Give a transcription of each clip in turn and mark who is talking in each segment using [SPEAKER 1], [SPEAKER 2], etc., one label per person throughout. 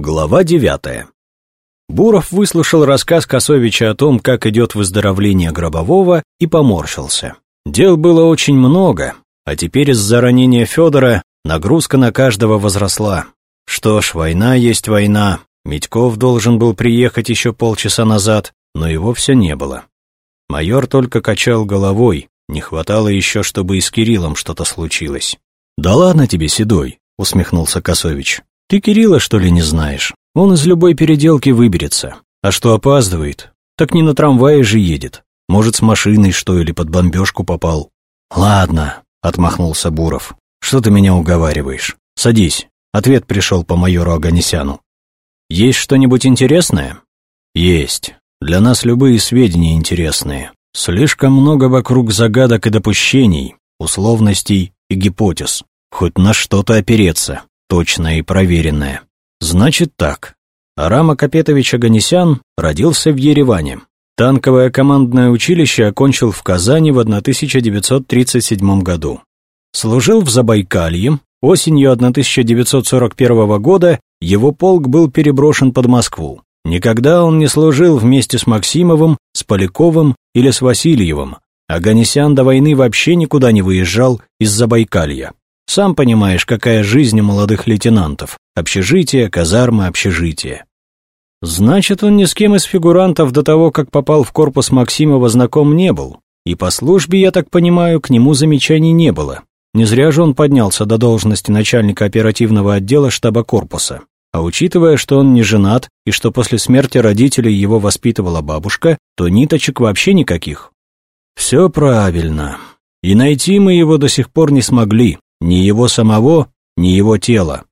[SPEAKER 1] Глава девятая. Буров выслушал рассказ Косовича о том, как идет выздоровление Гробового, и поморщился. Дел было очень много, а теперь из-за ранения Федора нагрузка на каждого возросла. Что ж, война есть война. Митьков должен был приехать еще полчаса назад, но его все не было. Майор только качал головой, не хватало еще, чтобы и с Кириллом что-то случилось. «Да ладно тебе, Седой», — усмехнулся Косович. Ты Кирилла, что ли, не знаешь? Он из любой переделки выберется. А что опаздывает? Так не на трамвае же едет. Может, с машиной, что, или под бомбежку попал. Ладно, отмахнулся Буров. Что ты меня уговариваешь? Садись. Ответ пришел по майору Аганесяну. Есть что-нибудь интересное? Есть. Для нас любые сведения интересные. Слишком много вокруг загадок и допущений, условностей и гипотез. Хоть на что-то опереться точное и проверенное. Значит так. Арам Акапетович Аганесян родился в Ереване. Танковое командное училище окончил в Казани в 1937 году. Служил в Забайкалье. Осенью 1941 года его полк был переброшен под Москву. Никогда он не служил вместе с Максимовым, с Поляковым или с Васильевым. Аганесян до войны вообще никуда не выезжал из Забайкалья. Сам понимаешь, какая жизнь у молодых лейтенантов. Общежитие, казармы, общежитие. Значит, он ни с кем из фигурантов до того, как попал в корпус Максимова, знаком не был. И по службе, я так понимаю, к нему замечаний не было. Не зря же он поднялся до должности начальника оперативного отдела штаба корпуса. А учитывая, что он не женат и что после смерти родителей его воспитывала бабушка, то ниточек вообще никаких. Все правильно. И найти мы его до сих пор не смогли. Ни его самого, ни его тела.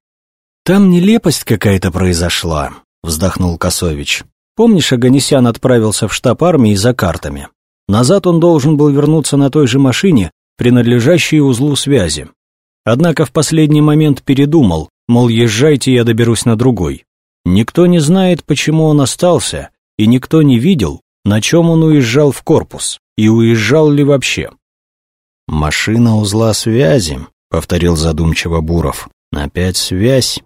[SPEAKER 1] «Там нелепость какая-то произошла», — вздохнул Косович. «Помнишь, Аганесян отправился в штаб армии за картами? Назад он должен был вернуться на той же машине, принадлежащей узлу связи. Однако в последний момент передумал, мол, езжайте, я доберусь на другой. Никто не знает, почему он остался, и никто не видел, на чем он уезжал в корпус, и уезжал ли вообще. «Машина узла связи», — повторил задумчиво Буров. «Опять связь».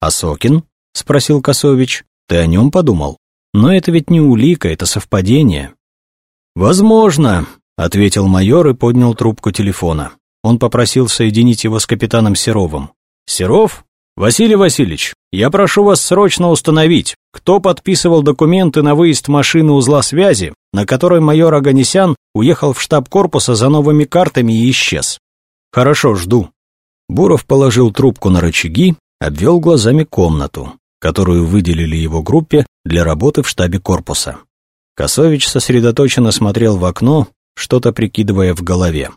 [SPEAKER 1] «А Сокин?» — спросил Косович. «Ты о нем подумал? Но это ведь не улика, это совпадение». «Возможно», — ответил майор и поднял трубку телефона. Он попросил соединить его с капитаном Серовым. «Серов? Василий Васильевич, я прошу вас срочно установить, кто подписывал документы на выезд машины узла связи, на которой майор Аганесян уехал в штаб корпуса за новыми картами и исчез. «Хорошо, жду». Буров положил трубку на рычаги, обвел глазами комнату, которую выделили его группе для работы в штабе корпуса. Косович сосредоточенно смотрел в окно, что-то прикидывая в голове.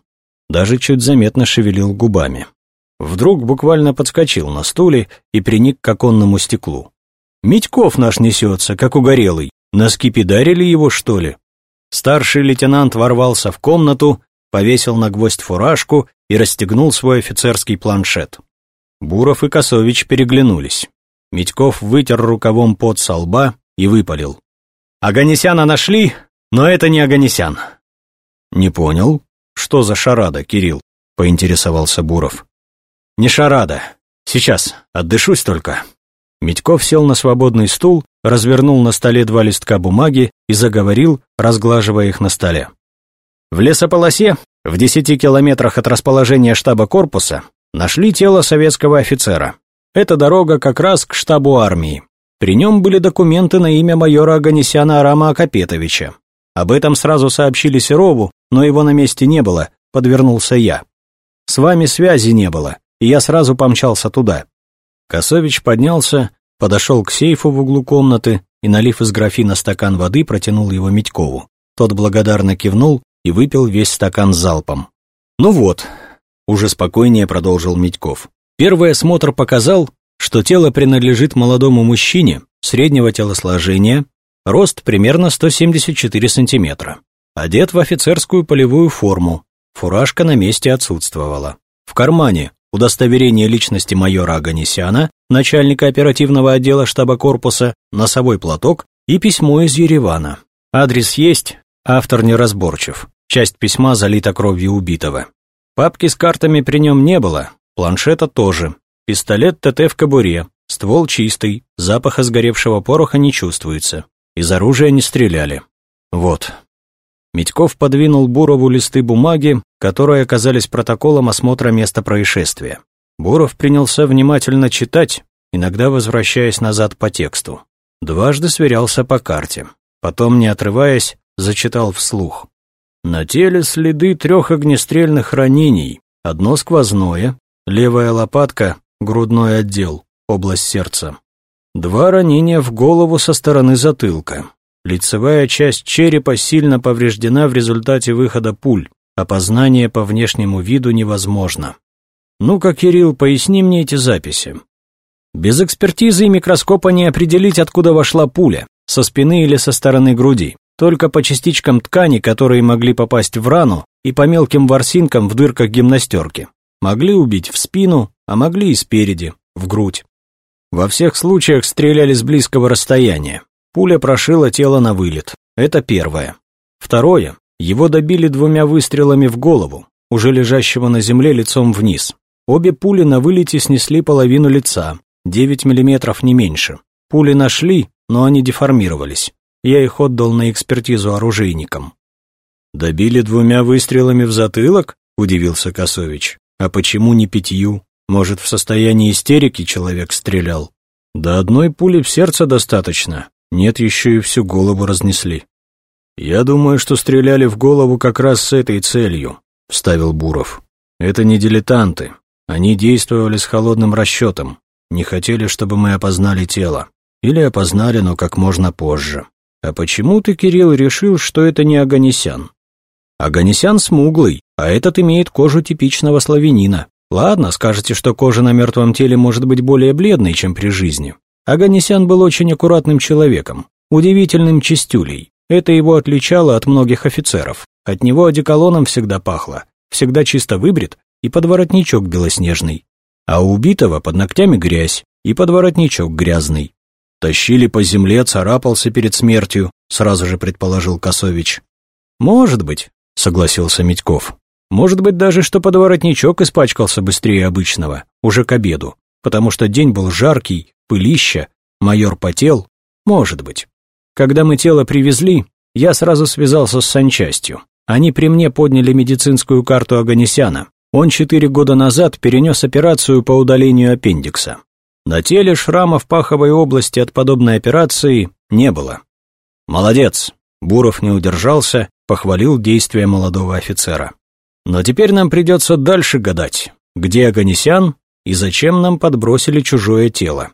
[SPEAKER 1] Даже чуть заметно шевелил губами. Вдруг буквально подскочил на стуле и приник к оконному стеклу. «Митьков наш несется, как угорелый. Наскипидарили его, что ли?» Старший лейтенант ворвался в комнату, повесил на гвоздь фуражку и расстегнул свой офицерский планшет. Буров и Косович переглянулись. Митьков вытер рукавом пот со лба и выпалил. «Аганесяна нашли, но это не Аганесян». «Не понял, что за шарада, Кирилл?» — поинтересовался Буров. «Не шарада. Сейчас, отдышусь только». Митьков сел на свободный стул, развернул на столе два листка бумаги и заговорил, разглаживая их на столе. В лесополосе, в десяти километрах от расположения штаба корпуса, нашли тело советского офицера. Эта дорога как раз к штабу армии. При нем были документы на имя майора Аганесяна Арама Акапетовича. Об этом сразу сообщили Серову, но его на месте не было, подвернулся я. С вами связи не было, и я сразу помчался туда. Косович поднялся, подошел к сейфу в углу комнаты и, налив из графина стакан воды, протянул его Митькову. Тот благодарно кивнул и выпил весь стакан залпом. «Ну вот», — уже спокойнее продолжил Митьков. «Первый осмотр показал, что тело принадлежит молодому мужчине среднего телосложения, рост примерно 174 сантиметра. Одет в офицерскую полевую форму, фуражка на месте отсутствовала. В кармане удостоверение личности майора Аганесяна, начальника оперативного отдела штаба корпуса, носовой платок и письмо из Еревана. Адрес есть, автор неразборчив. Часть письма залита кровью убитого. Папки с картами при нем не было, планшета тоже. Пистолет ТТ в кобуре, Ствол чистый, запаха сгоревшего пороха не чувствуется. Из оружия не стреляли. Вот. Митьков подвинул Бурову листы бумаги, которые оказались протоколом осмотра места происшествия. Буров принялся внимательно читать, иногда возвращаясь назад по тексту. Дважды сверялся по карте. Потом, не отрываясь, зачитал вслух. На теле следы трех огнестрельных ранений. Одно сквозное, левая лопатка, грудной отдел, область сердца. Два ранения в голову со стороны затылка. Лицевая часть черепа сильно повреждена в результате выхода пуль. Опознание по внешнему виду невозможно. Ну-ка, Кирилл, поясни мне эти записи. Без экспертизы и микроскопа не определить, откуда вошла пуля, со спины или со стороны груди. Только по частичкам ткани, которые могли попасть в рану, и по мелким ворсинкам в дырках гимнастерки. Могли убить в спину, а могли и спереди, в грудь. Во всех случаях стреляли с близкого расстояния. Пуля прошила тело на вылет. Это первое. Второе. Его добили двумя выстрелами в голову, уже лежащего на земле лицом вниз. Обе пули на вылете снесли половину лица, 9 миллиметров не меньше. Пули нашли, но они деформировались. Я их отдал на экспертизу оружейникам. «Добили двумя выстрелами в затылок?» – удивился Косович. «А почему не пятью? Может, в состоянии истерики человек стрелял?» «Да одной пули в сердце достаточно. Нет, еще и всю голову разнесли». «Я думаю, что стреляли в голову как раз с этой целью», – вставил Буров. «Это не дилетанты. Они действовали с холодным расчетом. Не хотели, чтобы мы опознали тело. Или опознали, но как можно позже. «А почему ты, Кирилл, решил, что это не Аганесян?» «Аганесян смуглый, а этот имеет кожу типичного славянина. Ладно, скажете, что кожа на мертвом теле может быть более бледной, чем при жизни. Аганесян был очень аккуратным человеком, удивительным чистюлей. Это его отличало от многих офицеров. От него одеколоном всегда пахло, всегда чисто выбрит и подворотничок белоснежный. А у убитого под ногтями грязь и подворотничок грязный. Тащили по земле, царапался перед смертью, сразу же предположил Косович. Может быть, согласился Митьков. Может быть даже, что подворотничок испачкался быстрее обычного, уже к обеду, потому что день был жаркий, пылища, майор потел. Может быть. Когда мы тело привезли, я сразу связался с санчастью. Они при мне подняли медицинскую карту Аганесяна. Он четыре года назад перенес операцию по удалению аппендикса. На теле шрама в паховой области от подобной операции не было. «Молодец!» Буров не удержался, похвалил действия молодого офицера. «Но теперь нам придется дальше гадать, где Аганесян и зачем нам подбросили чужое тело».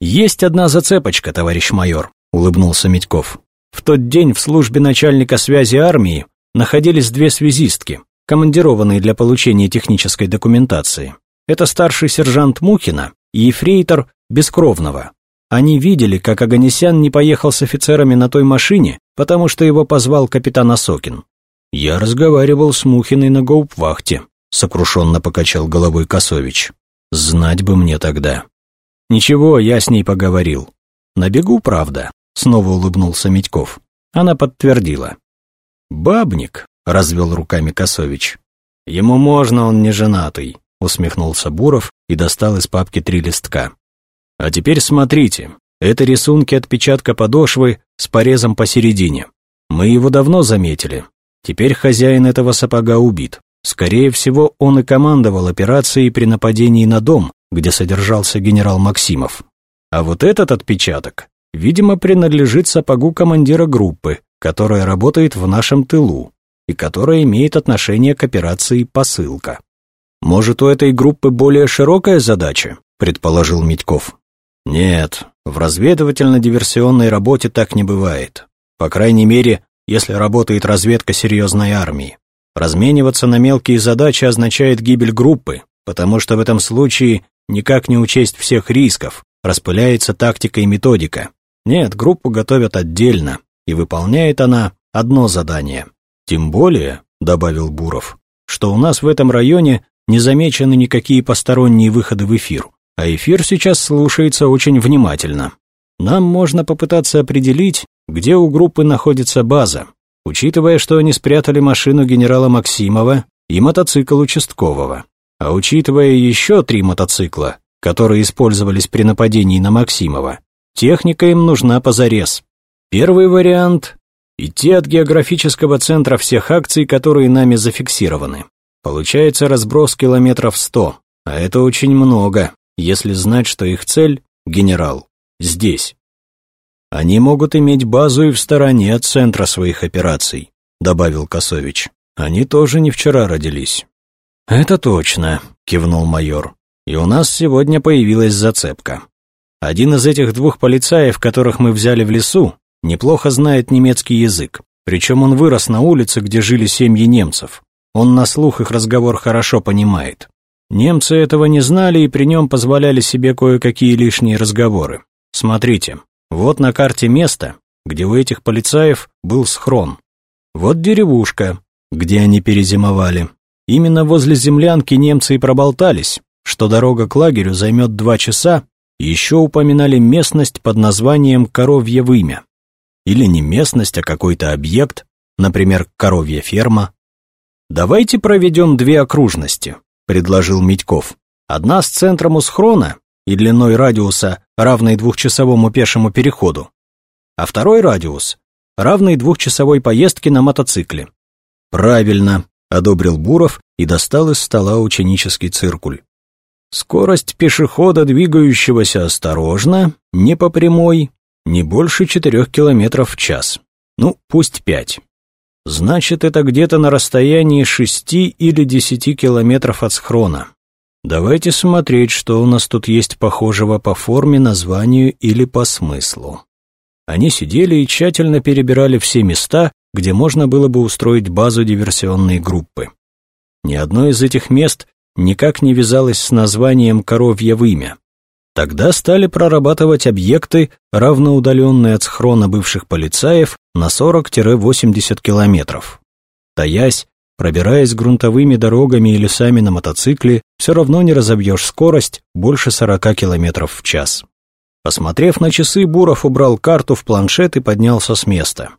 [SPEAKER 1] «Есть одна зацепочка, товарищ майор», — улыбнулся Медьков. «В тот день в службе начальника связи армии находились две связистки, командированные для получения технической документации. Это старший сержант Мухина ефрейтор Бескровного. Они видели, как Аганесян не поехал с офицерами на той машине, потому что его позвал капитан Осокин. «Я разговаривал с Мухиной на гауптвахте», — сокрушенно покачал головой Косович. «Знать бы мне тогда». «Ничего, я с ней поговорил». «На бегу, правда», — снова улыбнулся Митьков. Она подтвердила. «Бабник», — развел руками Косович. «Ему можно, он не женатый усмехнулся Буров и достал из папки три листка. А теперь смотрите, это рисунки отпечатка подошвы с порезом посередине. Мы его давно заметили. Теперь хозяин этого сапога убит. Скорее всего, он и командовал операцией при нападении на дом, где содержался генерал Максимов. А вот этот отпечаток, видимо, принадлежит сапогу командира группы, которая работает в нашем тылу и которая имеет отношение к операции «Посылка». «Может, у этой группы более широкая задача?» – предположил Митьков. «Нет, в разведывательно-диверсионной работе так не бывает. По крайней мере, если работает разведка серьезной армии. Размениваться на мелкие задачи означает гибель группы, потому что в этом случае никак не учесть всех рисков, распыляется тактика и методика. Нет, группу готовят отдельно, и выполняет она одно задание. Тем более, добавил Буров, что у нас в этом районе не замечены никакие посторонние выходы в эфир, а эфир сейчас слушается очень внимательно. Нам можно попытаться определить, где у группы находится база, учитывая, что они спрятали машину генерала Максимова и мотоцикл участкового. А учитывая еще три мотоцикла, которые использовались при нападении на Максимова, техника им нужна позарез. Первый вариант – идти от географического центра всех акций, которые нами зафиксированы. Получается разброс километров сто, а это очень много, если знать, что их цель – генерал, здесь. Они могут иметь базу и в стороне от центра своих операций, добавил Косович. Они тоже не вчера родились. Это точно, кивнул майор. И у нас сегодня появилась зацепка. Один из этих двух полицаев, которых мы взяли в лесу, неплохо знает немецкий язык. Причем он вырос на улице, где жили семьи немцев. Он на слух их разговор хорошо понимает. Немцы этого не знали и при нем позволяли себе кое-какие лишние разговоры. Смотрите, вот на карте место, где у этих полицаев был схрон. Вот деревушка, где они перезимовали. Именно возле землянки немцы и проболтались, что дорога к лагерю займет два часа, еще упоминали местность под названием Коровье вымя. Или не местность, а какой-то объект, например, коровья ферма. «Давайте проведем две окружности», — предложил Митьков. «Одна с центром у схрона и длиной радиуса, равной двухчасовому пешему переходу, а второй радиус, равный двухчасовой поездке на мотоцикле». «Правильно», — одобрил Буров и достал из стола ученический циркуль. Скорость пешехода, двигающегося осторожно, не по прямой, не больше четырех километров в час. Ну, пусть пять. Значит, это где-то на расстоянии шести или десяти километров от схрона. Давайте смотреть, что у нас тут есть похожего по форме, названию или по смыслу. Они сидели и тщательно перебирали все места, где можно было бы устроить базу диверсионной группы. Ни одно из этих мест никак не вязалось с названием «Коровье вымя». Тогда стали прорабатывать объекты, равноудаленные от схрона бывших полицаев, на 40-80 километров. Таясь, пробираясь грунтовыми дорогами и лесами на мотоцикле, все равно не разобьешь скорость больше 40 километров в час. Посмотрев на часы, Буров убрал карту в планшет и поднялся с места.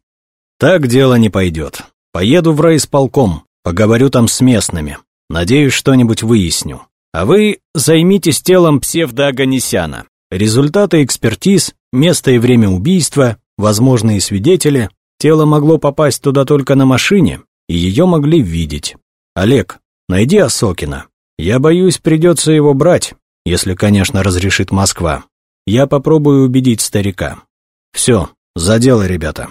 [SPEAKER 1] «Так дело не пойдет. Поеду в райисполком, поговорю там с местными. Надеюсь, что-нибудь выясню. А вы займитесь телом псевдоаганесяна. Результаты экспертиз, место и время убийства, возможные свидетели. Тело могло попасть туда только на машине, и ее могли видеть. Олег, найди Осокина. Я боюсь, придется его брать, если, конечно, разрешит Москва. Я попробую убедить старика. Все, за дело, ребята.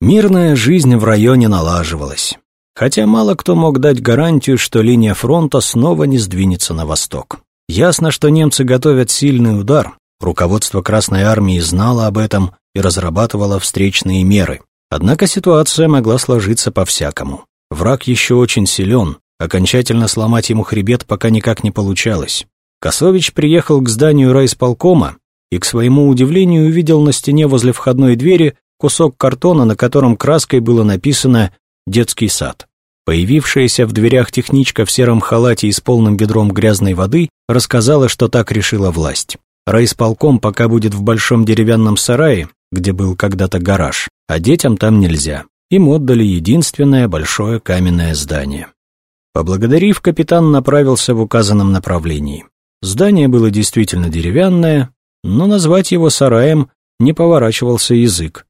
[SPEAKER 1] Мирная жизнь в районе налаживалась. Хотя мало кто мог дать гарантию, что линия фронта снова не сдвинется на восток. Ясно, что немцы готовят сильный удар. Руководство Красной Армии знало об этом и разрабатывало встречные меры. Однако ситуация могла сложиться по-всякому. Враг еще очень силен, окончательно сломать ему хребет пока никак не получалось. Косович приехал к зданию райисполкома и, к своему удивлению, увидел на стене возле входной двери кусок картона, на котором краской было написано детский сад. Появившаяся в дверях техничка в сером халате и с полным ведром грязной воды рассказала, что так решила власть. Райисполком пока будет в большом деревянном сарае, где был когда-то гараж, а детям там нельзя. Им отдали единственное большое каменное здание. Поблагодарив, капитан направился в указанном направлении. Здание было действительно деревянное, но назвать его сараем не поворачивался язык.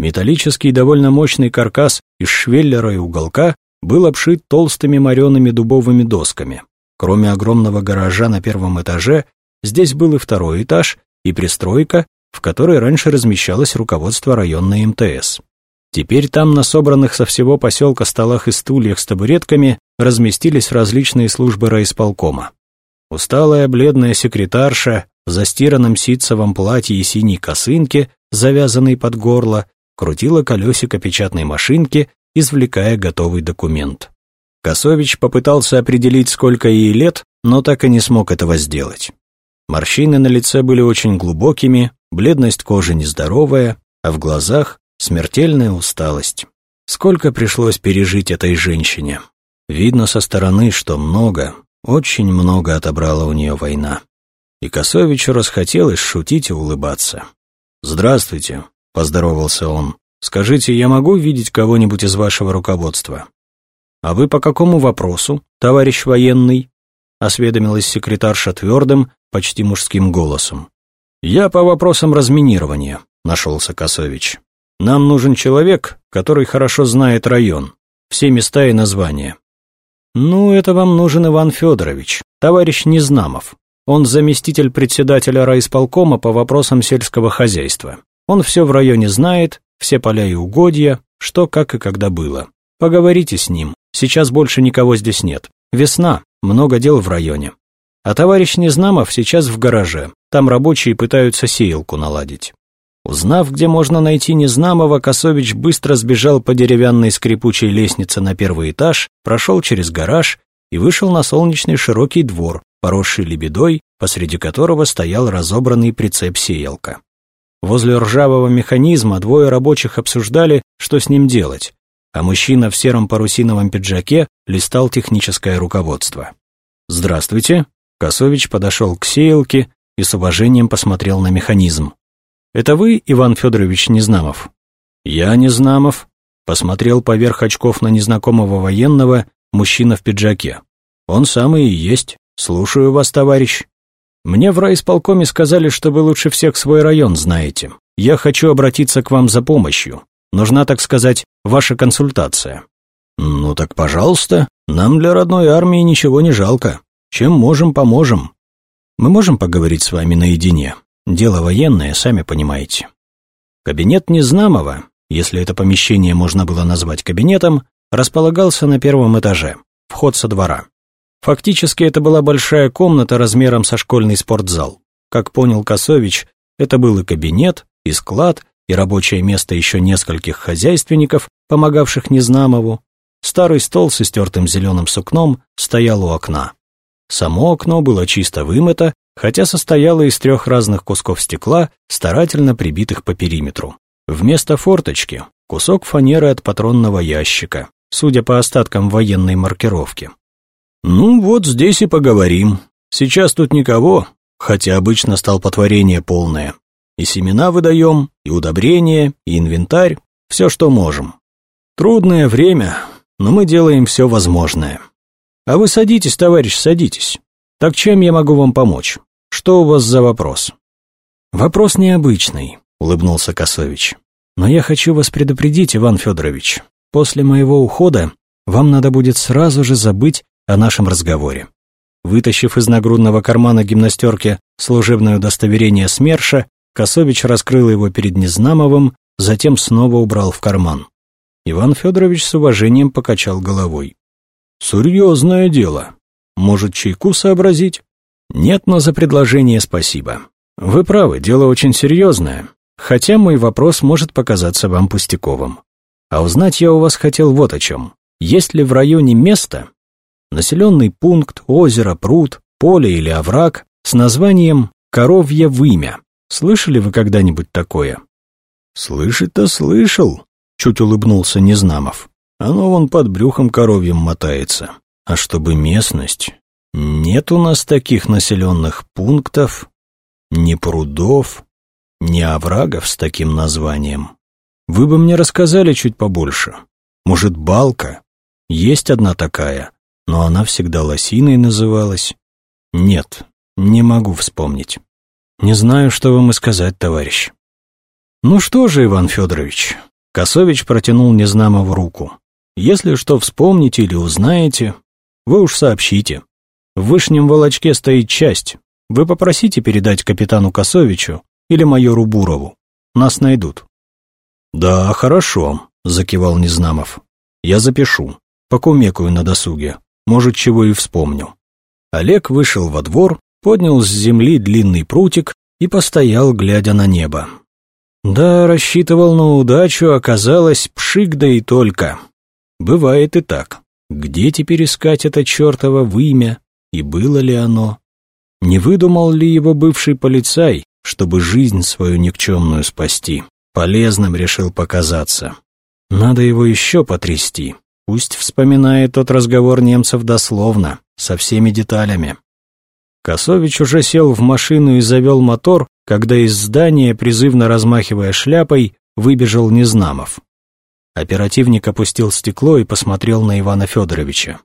[SPEAKER 1] Металлический довольно мощный каркас из швеллера и уголка был обшит толстыми мореными дубовыми досками. Кроме огромного гаража на первом этаже, здесь был и второй этаж, и пристройка, в которой раньше размещалось руководство районной МТС. Теперь там на собранных со всего поселка столах и стульях с табуретками разместились различные службы райисполкома. Усталая бледная секретарша в застиранном ситцевом платье и синей косынке, завязанной под горло, крутила колесико печатной машинки, извлекая готовый документ. Косович попытался определить, сколько ей лет, но так и не смог этого сделать. Морщины на лице были очень глубокими, бледность кожи нездоровая, а в глазах смертельная усталость. Сколько пришлось пережить этой женщине. Видно со стороны, что много, очень много отобрала у нее война. И Косовичу расхотелось шутить и улыбаться. «Здравствуйте», — поздоровался он. «Скажите, я могу видеть кого-нибудь из вашего руководства?» «А вы по какому вопросу, товарищ военный?» — осведомилась секретарша твердым, почти мужским голосом. «Я по вопросам разминирования», — нашелся Косович. «Нам нужен человек, который хорошо знает район, все места и названия». «Ну, это вам нужен Иван Федорович, товарищ Незнамов. Он заместитель председателя райисполкома по вопросам сельского хозяйства. Он все в районе знает, все поля и угодья, что, как и когда было. Поговорите с ним, сейчас больше никого здесь нет. Весна, много дел в районе. А товарищ Незнамов сейчас в гараже, там рабочие пытаются сеялку наладить. Узнав, где можно найти Незнамова, Косович быстро сбежал по деревянной скрипучей лестнице на первый этаж, прошел через гараж и вышел на солнечный широкий двор, поросший лебедой, посреди которого стоял разобранный прицеп-сеялка. Возле ржавого механизма двое рабочих обсуждали, что с ним делать, а мужчина в сером парусиновом пиджаке листал техническое руководство. «Здравствуйте!» Косович подошел к сеялке и с уважением посмотрел на механизм. «Это вы, Иван Федорович Незнамов?» «Я Незнамов», — посмотрел поверх очков на незнакомого военного мужчина в пиджаке. «Он самый и есть. Слушаю вас, товарищ». Мне в райисполкоме сказали, что вы лучше всех свой район знаете. Я хочу обратиться к вам за помощью. Нужна, так сказать, ваша консультация. Ну так, пожалуйста, нам для родной армии ничего не жалко. Чем можем, поможем. Мы можем поговорить с вами наедине. Дело военное, сами понимаете. Кабинет Незнамова, если это помещение можно было назвать кабинетом, располагался на первом этаже, вход со двора. Фактически это была большая комната размером со школьный спортзал. Как понял Косович, это был и кабинет, и склад, и рабочее место еще нескольких хозяйственников, помогавших Незнамову. Старый стол с истертым зеленым сукном стоял у окна. Само окно было чисто вымыто, хотя состояло из трех разных кусков стекла, старательно прибитых по периметру. Вместо форточки – кусок фанеры от патронного ящика, судя по остаткам военной маркировки. «Ну вот здесь и поговорим. Сейчас тут никого, хотя обычно столпотворение полное. И семена выдаем, и удобрения, и инвентарь, все, что можем. Трудное время, но мы делаем все возможное. А вы садитесь, товарищ, садитесь. Так чем я могу вам помочь? Что у вас за вопрос?» «Вопрос необычный», — улыбнулся Косович. «Но я хочу вас предупредить, Иван Федорович. После моего ухода вам надо будет сразу же забыть о нашем разговоре. Вытащив из нагрудного кармана гимнастерки служебное удостоверение СМЕРШа, Косович раскрыл его перед Незнамовым, затем снова убрал в карман. Иван Федорович с уважением покачал головой. «Серьезное дело. Может, чайку сообразить?» «Нет, но за предложение спасибо. Вы правы, дело очень серьезное, хотя мой вопрос может показаться вам пустяковым. А узнать я у вас хотел вот о чем. Есть ли в районе место, населенный пункт, озеро, пруд, поле или овраг с названием «Коровье вымя». Слышали вы когда-нибудь такое? Слышать-то слышал, чуть улыбнулся Незнамов. Оно вон под брюхом коровьем мотается. А чтобы местность... Нет у нас таких населенных пунктов, ни прудов, ни оврагов с таким названием. Вы бы мне рассказали чуть побольше. Может, балка? Есть одна такая, но она всегда лосиной называлась. Нет, не могу вспомнить. Не знаю, что вам и сказать, товарищ. Ну что же, Иван Федорович, Косович протянул Незнамову руку. Если что вспомните или узнаете, вы уж сообщите. В Вышнем Волочке стоит часть. Вы попросите передать капитану Косовичу или майору Бурову. Нас найдут. Да, хорошо, закивал Незнамов. Я запишу. Покумекаю на досуге может, чего и вспомню. Олег вышел во двор, поднял с земли длинный прутик и постоял, глядя на небо. Да, рассчитывал на удачу, оказалось пшик да и только. Бывает и так. Где теперь искать это чертово вымя? И было ли оно? Не выдумал ли его бывший полицай, чтобы жизнь свою никчемную спасти? Полезным решил показаться. Надо его еще потрясти. Пусть вспоминает тот разговор немцев дословно, со всеми деталями. Косович уже сел в машину и завел мотор, когда из здания, призывно размахивая шляпой, выбежал Незнамов. Оперативник опустил стекло и посмотрел на Ивана Федоровича.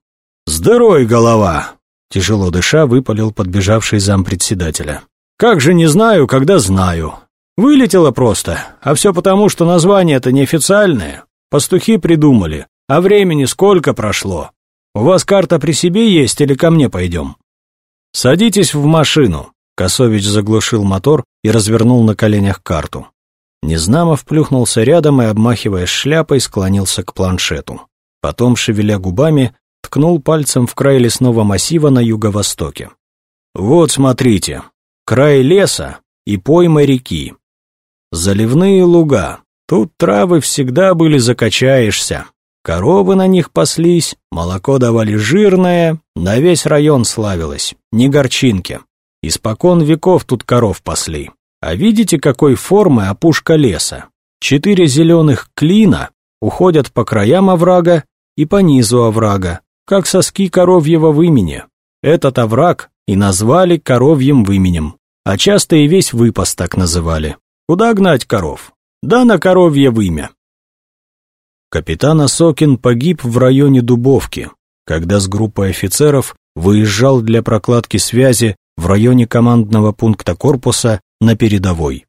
[SPEAKER 1] «Здоровый голова! Тяжело дыша, выпалил подбежавший зампредседателя. «Как же не знаю, когда знаю. Вылетело просто, а все потому, что название-то неофициальное. Пастухи придумали, а времени сколько прошло. У вас карта при себе есть или ко мне пойдем?» «Садитесь в машину», — Косович заглушил мотор и развернул на коленях карту. Незнамов плюхнулся рядом и, обмахивая шляпой, склонился к планшету. Потом, шевеля губами, ткнул пальцем в край лесного массива на юго-востоке. «Вот, смотрите, край леса и пойма реки. Заливные луга. Тут травы всегда были закачаешься. Коровы на них паслись, молоко давали жирное, на весь район славилось, не горчинки. Испокон веков тут коров пасли. А видите, какой формы опушка леса? Четыре зеленых клина уходят по краям оврага и по низу оврага, как соски коровьего вымени. Этот овраг и назвали коровьим выменем, а часто и весь выпас так называли. Куда гнать коров? Да на коровье вымя. Капитан Осокин погиб в районе Дубовки, когда с группой офицеров выезжал для прокладки связи в районе командного пункта корпуса на передовой.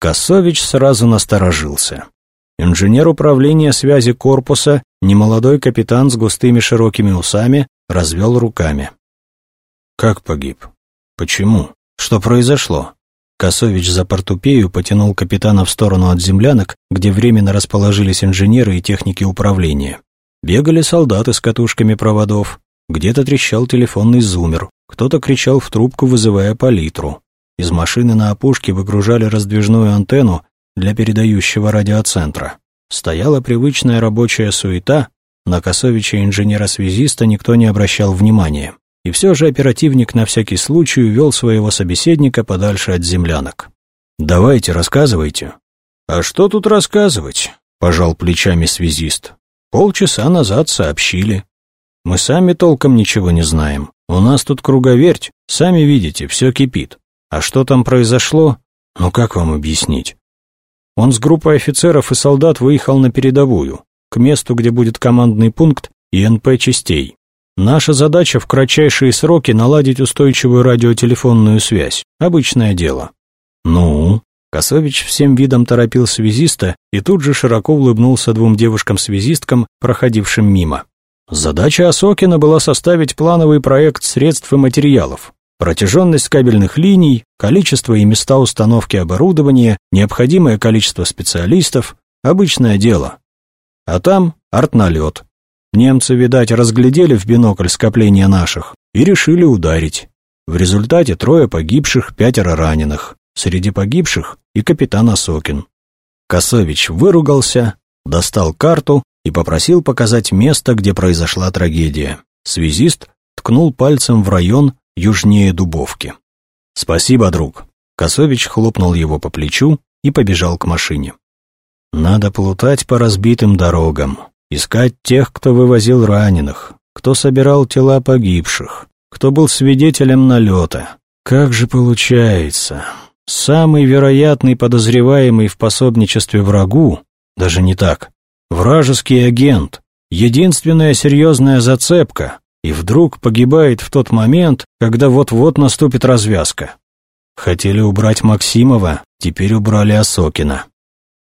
[SPEAKER 1] Косович сразу насторожился. Инженер управления связи корпуса, немолодой капитан с густыми широкими усами, развел руками. «Как погиб? Почему? Что произошло?» Косович за портупею потянул капитана в сторону от землянок, где временно расположились инженеры и техники управления. Бегали солдаты с катушками проводов, где-то трещал телефонный зумер, кто-то кричал в трубку, вызывая палитру. Из машины на опушке выгружали раздвижную антенну для передающего радиоцентра. Стояла привычная рабочая суета, на Косовича инженера-связиста никто не обращал внимания. И все же оперативник на всякий случай увел своего собеседника подальше от землянок. «Давайте, рассказывайте». «А что тут рассказывать?» – пожал плечами связист. «Полчаса назад сообщили. Мы сами толком ничего не знаем. У нас тут круговерть, сами видите, все кипит. А что там произошло? Ну как вам объяснить? Он с группой офицеров и солдат выехал на передовую, к месту, где будет командный пункт и НП частей. Наша задача в кратчайшие сроки наладить устойчивую радиотелефонную связь. Обычное дело. Ну, Косович всем видом торопил связиста и тут же широко улыбнулся двум девушкам-связисткам, проходившим мимо. Задача Осокина была составить плановый проект средств и материалов, Протяженность кабельных линий, количество и места установки оборудования, необходимое количество специалистов – обычное дело. А там артналет. Немцы, видать, разглядели в бинокль скопление наших и решили ударить. В результате трое погибших, пятеро раненых. Среди погибших и капитан Осокин. Косович выругался, достал карту и попросил показать место, где произошла трагедия. Связист ткнул пальцем в район, южнее Дубовки. «Спасибо, друг». Косович хлопнул его по плечу и побежал к машине. «Надо плутать по разбитым дорогам, искать тех, кто вывозил раненых, кто собирал тела погибших, кто был свидетелем налета. Как же получается? Самый вероятный подозреваемый в пособничестве врагу, даже не так, вражеский агент, единственная серьезная зацепка, и вдруг погибает в тот момент, когда вот-вот наступит развязка. Хотели убрать Максимова, теперь убрали Осокина.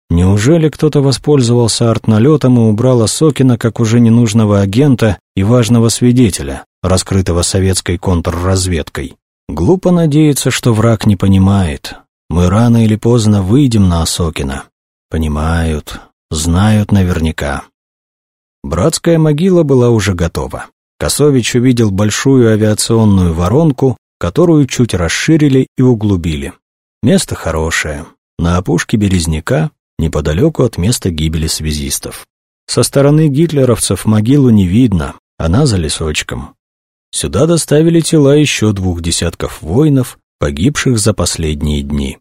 [SPEAKER 1] Неужели кто-то воспользовался артналетом и убрал Осокина как уже ненужного агента и важного свидетеля, раскрытого советской контрразведкой? Глупо надеяться, что враг не понимает. Мы рано или поздно выйдем на Осокина. Понимают, знают наверняка. Братская могила была уже готова. Косович увидел большую авиационную воронку, которую чуть расширили и углубили. Место хорошее, на опушке Березняка, неподалеку от места гибели связистов. Со стороны гитлеровцев могилу не видно, она за лесочком. Сюда доставили тела еще двух десятков воинов, погибших за последние дни.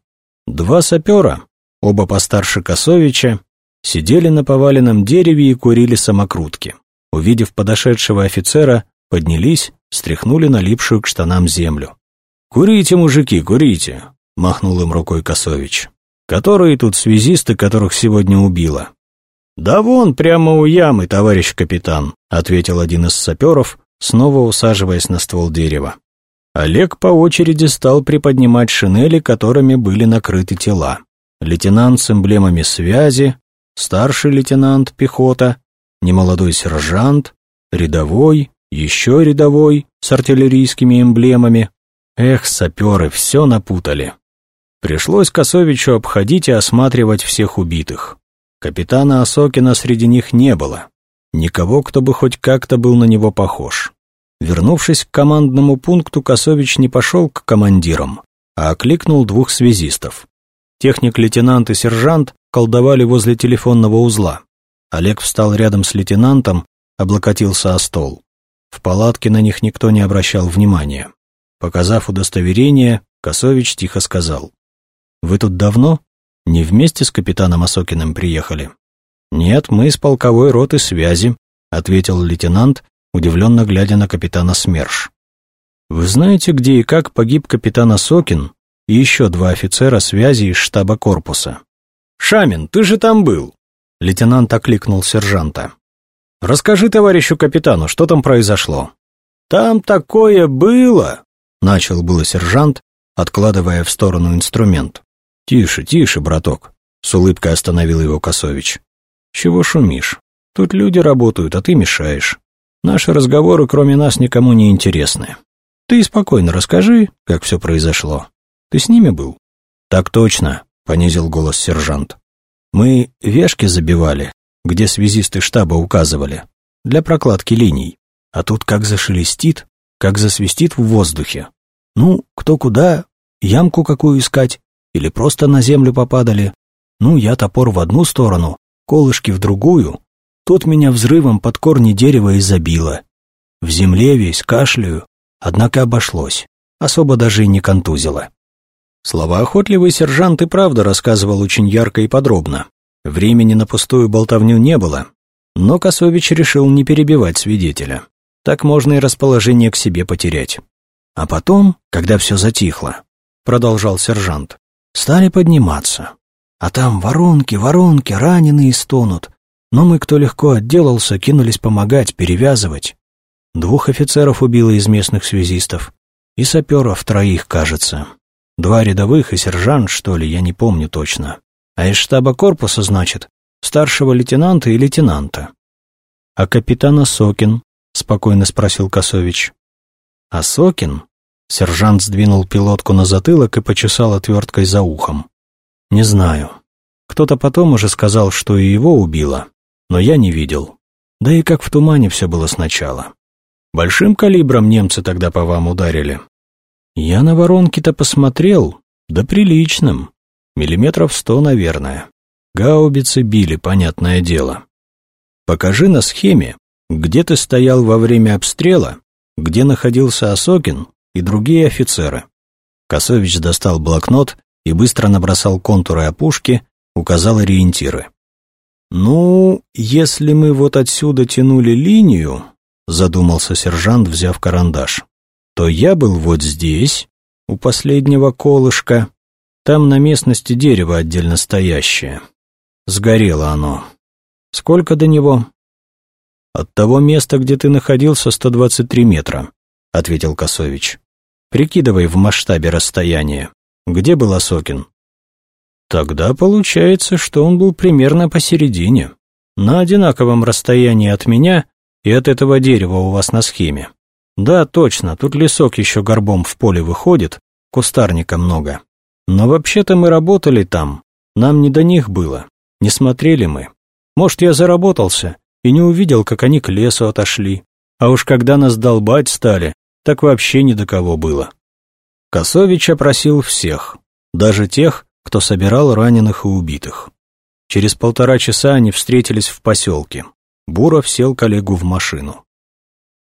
[SPEAKER 1] Два сапера, оба постарше Косовича, сидели на поваленном дереве и курили самокрутки увидев подошедшего офицера, поднялись, стряхнули налипшую к штанам землю. «Курите, мужики, курите!» — махнул им рукой Косович. «Которые тут связисты, которых сегодня убило?» «Да вон, прямо у ямы, товарищ капитан», — ответил один из саперов, снова усаживаясь на ствол дерева. Олег по очереди стал приподнимать шинели, которыми были накрыты тела. Лейтенант с эмблемами связи, старший лейтенант пехота, немолодой сержант, рядовой, еще рядовой с артиллерийскими эмблемами. Эх, саперы, все напутали. Пришлось Косовичу обходить и осматривать всех убитых. Капитана Осокина среди них не было. Никого, кто бы хоть как-то был на него похож. Вернувшись к командному пункту, Косович не пошел к командирам, а окликнул двух связистов. Техник-лейтенант и сержант колдовали возле телефонного узла. Олег встал рядом с лейтенантом, облокотился о стол. В палатке на них никто не обращал внимания. Показав удостоверение, Косович тихо сказал. «Вы тут давно? Не вместе с капитаном Осокиным приехали?» «Нет, мы из полковой роты связи», — ответил лейтенант, удивленно глядя на капитана СМЕРШ. «Вы знаете, где и как погиб капитан Осокин и еще два офицера связи из штаба корпуса?» «Шамин, ты же там был!» Лейтенант окликнул сержанта. «Расскажи товарищу капитану, что там произошло?» «Там такое было!» Начал было сержант, откладывая в сторону инструмент. «Тише, тише, браток!» С улыбкой остановил его Косович. «Чего шумишь? Тут люди работают, а ты мешаешь. Наши разговоры, кроме нас, никому не интересны. Ты спокойно расскажи, как все произошло. Ты с ними был?» «Так точно», — понизил голос сержант. «Мы вешки забивали, где связисты штаба указывали, для прокладки линий. А тут как зашелестит, как засвистит в воздухе. Ну, кто куда, ямку какую искать, или просто на землю попадали. Ну, я топор в одну сторону, колышки в другую, Тут меня взрывом под корни дерева и забило. В земле весь кашляю, однако обошлось. Особо даже и не контузило. Словоохотливый сержант и правда рассказывал очень ярко и подробно. Времени на пустую болтовню не было, но Косович решил не перебивать свидетеля. Так можно и расположение к себе потерять. А потом, когда все затихло, продолжал сержант, стали подниматься. А там воронки, воронки, раненые стонут. Но мы, кто легко отделался, кинулись помогать, перевязывать. Двух офицеров убило из местных связистов. И саперов троих, кажется. Два рядовых и сержант, что ли, я не помню точно. А из штаба корпуса, значит, старшего лейтенанта и лейтенанта. «А капитана Сокин?» — спокойно спросил Косович. «А Сокин?» — сержант сдвинул пилотку на затылок и почесал отверткой за ухом. «Не знаю. Кто-то потом уже сказал, что и его убило но я не видел. Да и как в тумане все было сначала. Большим калибром немцы тогда по вам ударили. Я на воронки-то посмотрел, да приличным. Миллиметров сто, наверное. Гаубицы били, понятное дело. Покажи на схеме, где ты стоял во время обстрела, где находился Осокин и другие офицеры. Косович достал блокнот и быстро набросал контуры опушки, указал ориентиры. «Ну, если мы вот отсюда тянули линию», — задумался сержант, взяв карандаш, «то я был вот здесь, у последнего колышка. Там на местности дерево отдельно стоящее. Сгорело оно. Сколько до него?» «От того места, где ты находился, 123 метра», — ответил Косович. «Прикидывай в масштабе расстояния. Где был Осокин?» Тогда получается, что он был примерно посередине, на одинаковом расстоянии от меня и от этого дерева у вас на схеме. Да, точно, тут лесок еще горбом в поле выходит, кустарника много. Но вообще-то мы работали там, нам не до них было, не смотрели мы. Может, я заработался и не увидел, как они к лесу отошли. А уж когда нас долбать стали, так вообще ни до кого было. Косович опросил всех, даже тех, кто собирал раненых и убитых. Через полтора часа они встретились в поселке. Буров сел коллегу в машину.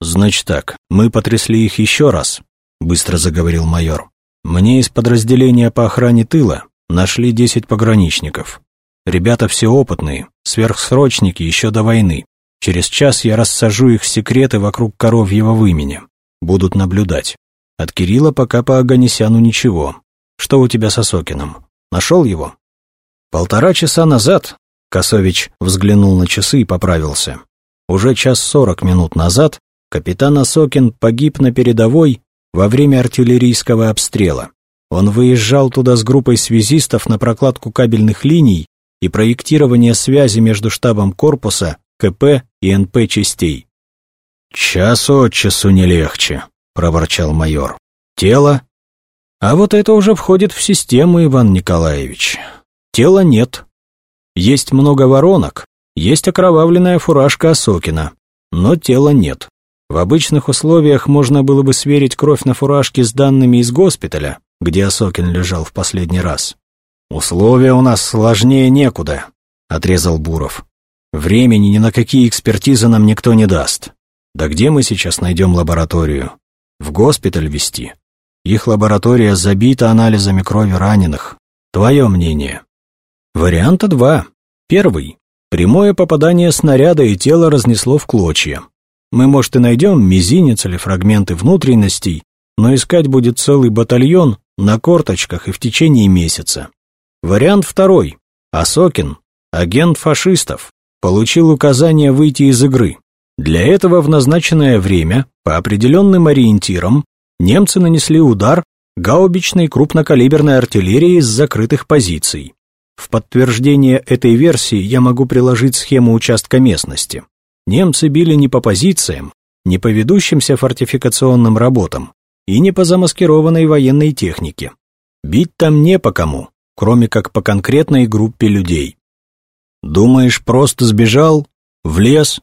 [SPEAKER 1] «Значит так, мы потрясли их еще раз», — быстро заговорил майор. «Мне из подразделения по охране тыла нашли десять пограничников. Ребята все опытные, сверхсрочники еще до войны. Через час я рассажу их секреты вокруг коровьего вымени. Будут наблюдать. От Кирилла пока по Аганесяну ничего. Что у тебя с Осокиным? Нашел его?» «Полтора часа назад», — Косович взглянул на часы и поправился. «Уже час сорок минут назад Капитан Осокин погиб на передовой во время артиллерийского обстрела. Он выезжал туда с группой связистов на прокладку кабельных линий и проектирование связи между штабом корпуса, КП и НП частей. «Час от часу не легче», — проворчал майор. «Тело?» «А вот это уже входит в систему, Иван Николаевич. Тела нет. Есть много воронок, есть окровавленная фуражка Осокина, но тела нет. В обычных условиях можно было бы сверить кровь на фуражке с данными из госпиталя, где Осокин лежал в последний раз. «Условия у нас сложнее некуда», — отрезал Буров. «Времени ни на какие экспертизы нам никто не даст. Да где мы сейчас найдем лабораторию? В госпиталь вести? Их лаборатория забита анализами крови раненых. Твое мнение?» Варианта два. Первый. Прямое попадание снаряда и тело разнесло в клочья. Мы, может, и найдем мизинец или фрагменты внутренностей, но искать будет целый батальон на корточках и в течение месяца. Вариант второй. Асокин, агент фашистов, получил указание выйти из игры. Для этого в назначенное время, по определенным ориентирам, немцы нанесли удар гаубичной крупнокалиберной артиллерии с закрытых позиций. В подтверждение этой версии я могу приложить схему участка местности. Немцы били не по позициям, не по ведущимся фортификационным работам, и не по замаскированной военной технике. Бить там не по кому, кроме как по конкретной группе людей. Думаешь, просто сбежал? В лес?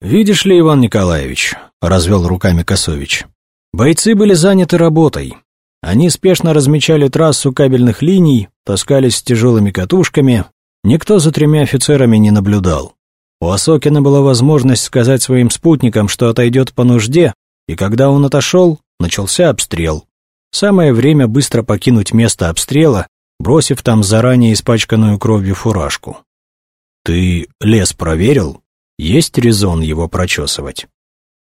[SPEAKER 1] Видишь ли, Иван Николаевич, развел руками Косович, бойцы были заняты работой. Они спешно размечали трассу кабельных линий, таскались с тяжелыми катушками, никто за тремя офицерами не наблюдал. У Осокина была возможность сказать своим спутникам, что отойдет по нужде, и когда он отошел, начался обстрел. Самое время быстро покинуть место обстрела, бросив там заранее испачканную кровью фуражку. «Ты лес проверил? Есть резон его прочесывать?»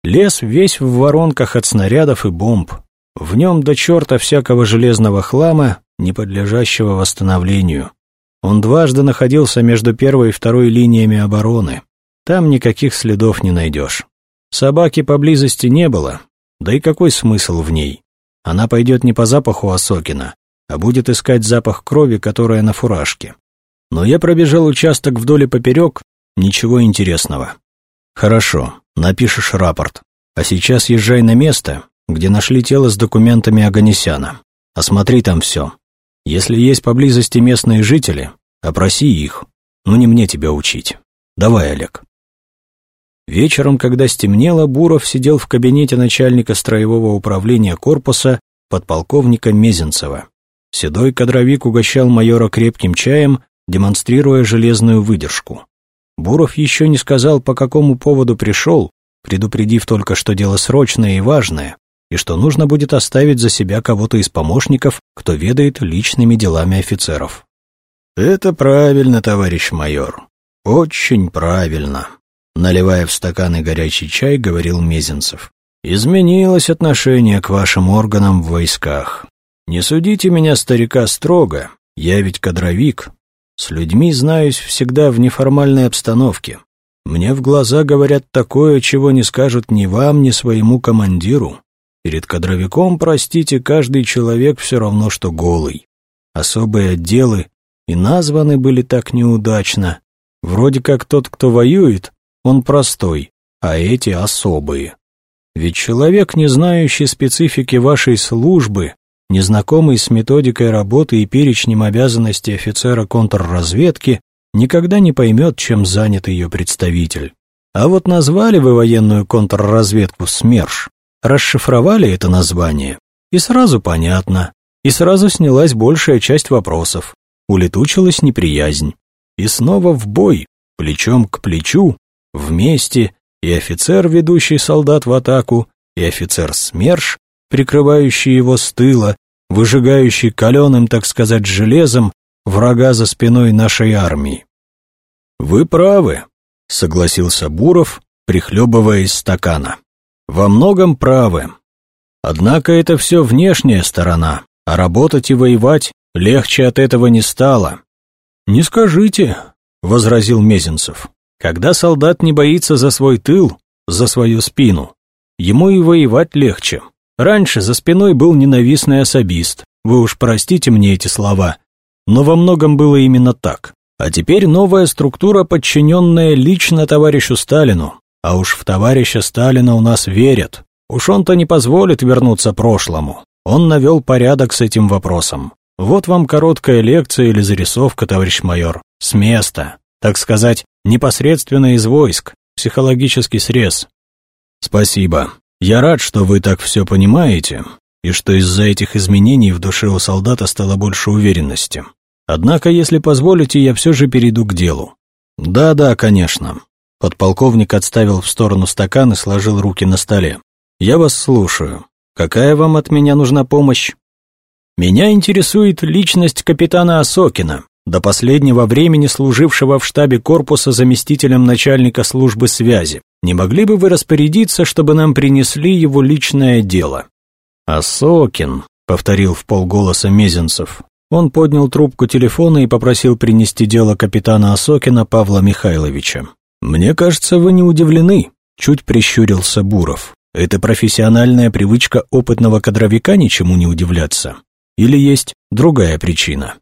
[SPEAKER 1] Лес весь в воронках от снарядов и бомб. В нем до черта всякого железного хлама, не подлежащего восстановлению. Он дважды находился между первой и второй линиями обороны. Там никаких следов не найдешь. Собаки поблизости не было, да и какой смысл в ней? Она пойдет не по запаху Осокина, а будет искать запах крови, которая на фуражке. Но я пробежал участок вдоль и поперек, ничего интересного. Хорошо, напишешь рапорт. А сейчас езжай на место, где нашли тело с документами Аганесяна. Осмотри там все. Если есть поблизости местные жители, опроси их. Ну не мне тебя учить. Давай, Олег. Вечером, когда стемнело, Буров сидел в кабинете начальника строевого управления корпуса подполковника Мезенцева. Седой кадровик угощал майора крепким чаем, демонстрируя железную выдержку. Буров еще не сказал, по какому поводу пришел, предупредив только, что дело срочное и важное, и что нужно будет оставить за себя кого-то из помощников, кто ведает личными делами офицеров. «Это правильно, товарищ майор. Очень правильно», наливая в стаканы горячий чай, говорил Мезенцев. «Изменилось отношение к вашим органам в войсках. Не судите меня, старика, строго, я ведь кадровик. С людьми знаюсь всегда в неформальной обстановке. Мне в глаза говорят такое, чего не скажут ни вам, ни своему командиру. Перед кадровиком, простите, каждый человек все равно, что голый. Особые отделы и названы были так неудачно. Вроде как тот, кто воюет, он простой, а эти особые. Ведь человек, не знающий специфики вашей службы, незнакомый с методикой работы и перечнем обязанностей офицера контрразведки, никогда не поймет, чем занят ее представитель. А вот назвали вы военную контрразведку СМЕРШ, расшифровали это название, и сразу понятно, и сразу снялась большая часть вопросов, улетучилась неприязнь. И снова в бой, плечом к плечу, Вместе и офицер, ведущий солдат в атаку, и офицер СМЕРШ, прикрывающий его с тыла, выжигающий каленым, так сказать, железом врага за спиной нашей армии. «Вы правы», — согласился Буров, прихлебывая из стакана. «Во многом правы. Однако это все внешняя сторона, а работать и воевать легче от этого не стало». «Не скажите», — возразил Мезенцев. Когда солдат не боится за свой тыл, за свою спину, ему и воевать легче. Раньше за спиной был ненавистный особист, вы уж простите мне эти слова, но во многом было именно так. А теперь новая структура, подчиненная лично товарищу Сталину, а уж в товарища Сталина у нас верят. Уж он-то не позволит вернуться прошлому. Он навел порядок с этим вопросом. Вот вам короткая лекция или зарисовка, товарищ майор, с места, так сказать, непосредственно из войск, психологический срез. Спасибо. Я рад, что вы так все понимаете, и что из-за этих изменений в душе у солдата стало больше уверенности. Однако, если позволите, я все же перейду к делу. Да-да, конечно. Подполковник отставил в сторону стакан и сложил руки на столе. Я вас слушаю. Какая вам от меня нужна помощь? Меня интересует личность капитана Осокина, до последнего времени служившего в штабе корпуса заместителем начальника службы связи. Не могли бы вы распорядиться, чтобы нам принесли его личное дело? Осокин, повторил в полголоса Мезенцев. Он поднял трубку телефона и попросил принести дело капитана Осокина Павла Михайловича. «Мне кажется, вы не удивлены», — чуть прищурился Буров. «Это профессиональная привычка опытного кадровика ничему не удивляться? Или есть другая причина?»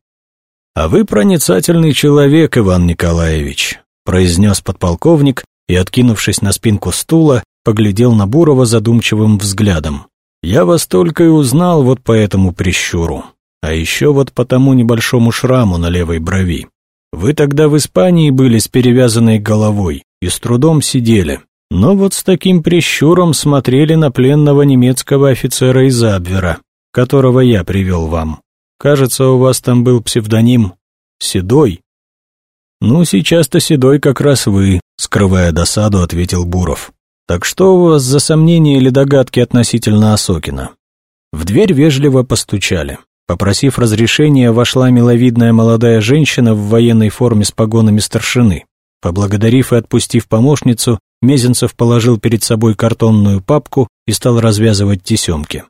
[SPEAKER 1] «А вы проницательный человек, Иван Николаевич», произнес подполковник и, откинувшись на спинку стула, поглядел на Бурова задумчивым взглядом. «Я вас только и узнал вот по этому прищуру, а еще вот по тому небольшому шраму на левой брови. Вы тогда в Испании были с перевязанной головой и с трудом сидели, но вот с таким прищуром смотрели на пленного немецкого офицера из Абвера, которого я привел вам. Кажется, у вас там был псевдоним Седой. Ну, сейчас-то Седой как раз вы, скрывая досаду, ответил Буров. Так что у вас за сомнения или догадки относительно Осокина? В дверь вежливо постучали. Попросив разрешения, вошла миловидная молодая женщина в военной форме с погонами старшины. Поблагодарив и отпустив помощницу, Мезенцев положил перед собой картонную папку и стал развязывать тесемки.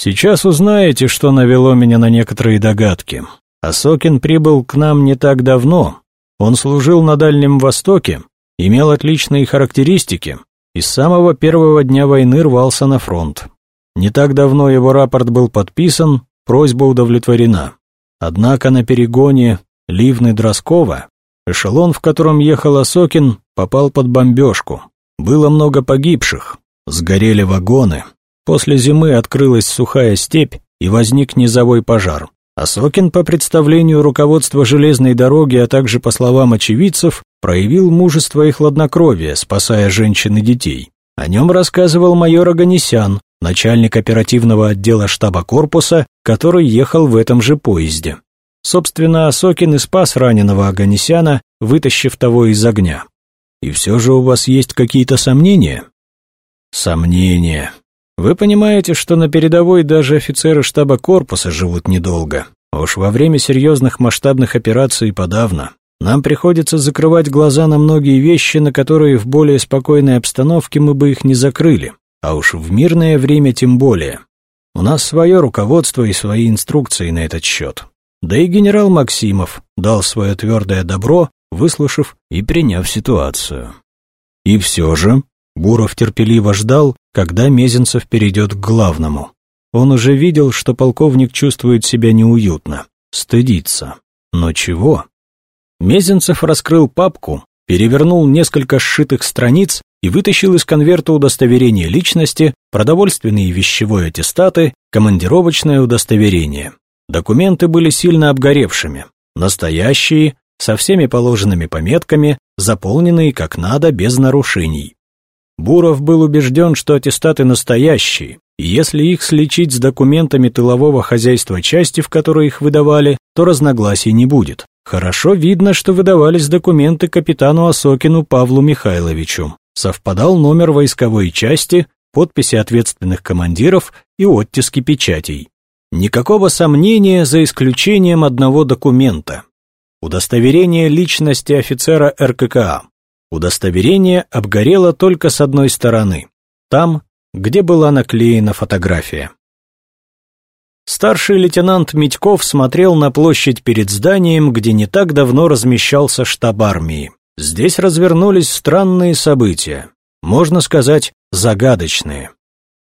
[SPEAKER 1] Сейчас узнаете, что навело меня на некоторые догадки. Осокин прибыл к нам не так давно. Он служил на Дальнем Востоке, имел отличные характеристики и с самого первого дня войны рвался на фронт. Не так давно его рапорт был подписан, просьба удовлетворена. Однако на перегоне Ливны-Дроскова эшелон, в котором ехал Осокин, попал под бомбежку. Было много погибших, сгорели вагоны, После зимы открылась сухая степь и возник низовой пожар. Осокин, по представлению руководства железной дороги, а также по словам очевидцев, проявил мужество и хладнокровие, спасая женщин и детей. О нем рассказывал майор Аганесян, начальник оперативного отдела штаба корпуса, который ехал в этом же поезде. Собственно, Осокин и спас раненого Аганесяна, вытащив того из огня. И все же у вас есть какие-то сомнения? Сомнения. Вы понимаете, что на передовой даже офицеры штаба корпуса живут недолго. А уж во время серьезных масштабных операций подавно. Нам приходится закрывать глаза на многие вещи, на которые в более спокойной обстановке мы бы их не закрыли. А уж в мирное время тем более. У нас свое руководство и свои инструкции на этот счет. Да и генерал Максимов дал свое твердое добро, выслушав и приняв ситуацию. И все же Буров терпеливо ждал, когда Мезенцев перейдет к главному. Он уже видел, что полковник чувствует себя неуютно, стыдится. Но чего? Мезенцев раскрыл папку, перевернул несколько сшитых страниц и вытащил из конверта удостоверение личности, продовольственные и вещевой аттестаты, командировочное удостоверение. Документы были сильно обгоревшими, настоящие, со всеми положенными пометками, заполненные как надо без нарушений. Буров был убежден, что аттестаты настоящие, если их сличить с документами тылового хозяйства части, в которой их выдавали, то разногласий не будет. Хорошо видно, что выдавались документы капитану Осокину Павлу Михайловичу. Совпадал номер войсковой части, подписи ответственных командиров и оттиски печатей. Никакого сомнения за исключением одного документа. Удостоверение личности офицера РККА. Удостоверение обгорело только с одной стороны, там, где была наклеена фотография. Старший лейтенант Митьков смотрел на площадь перед зданием, где не так давно размещался штаб армии. Здесь развернулись странные события, можно сказать, загадочные.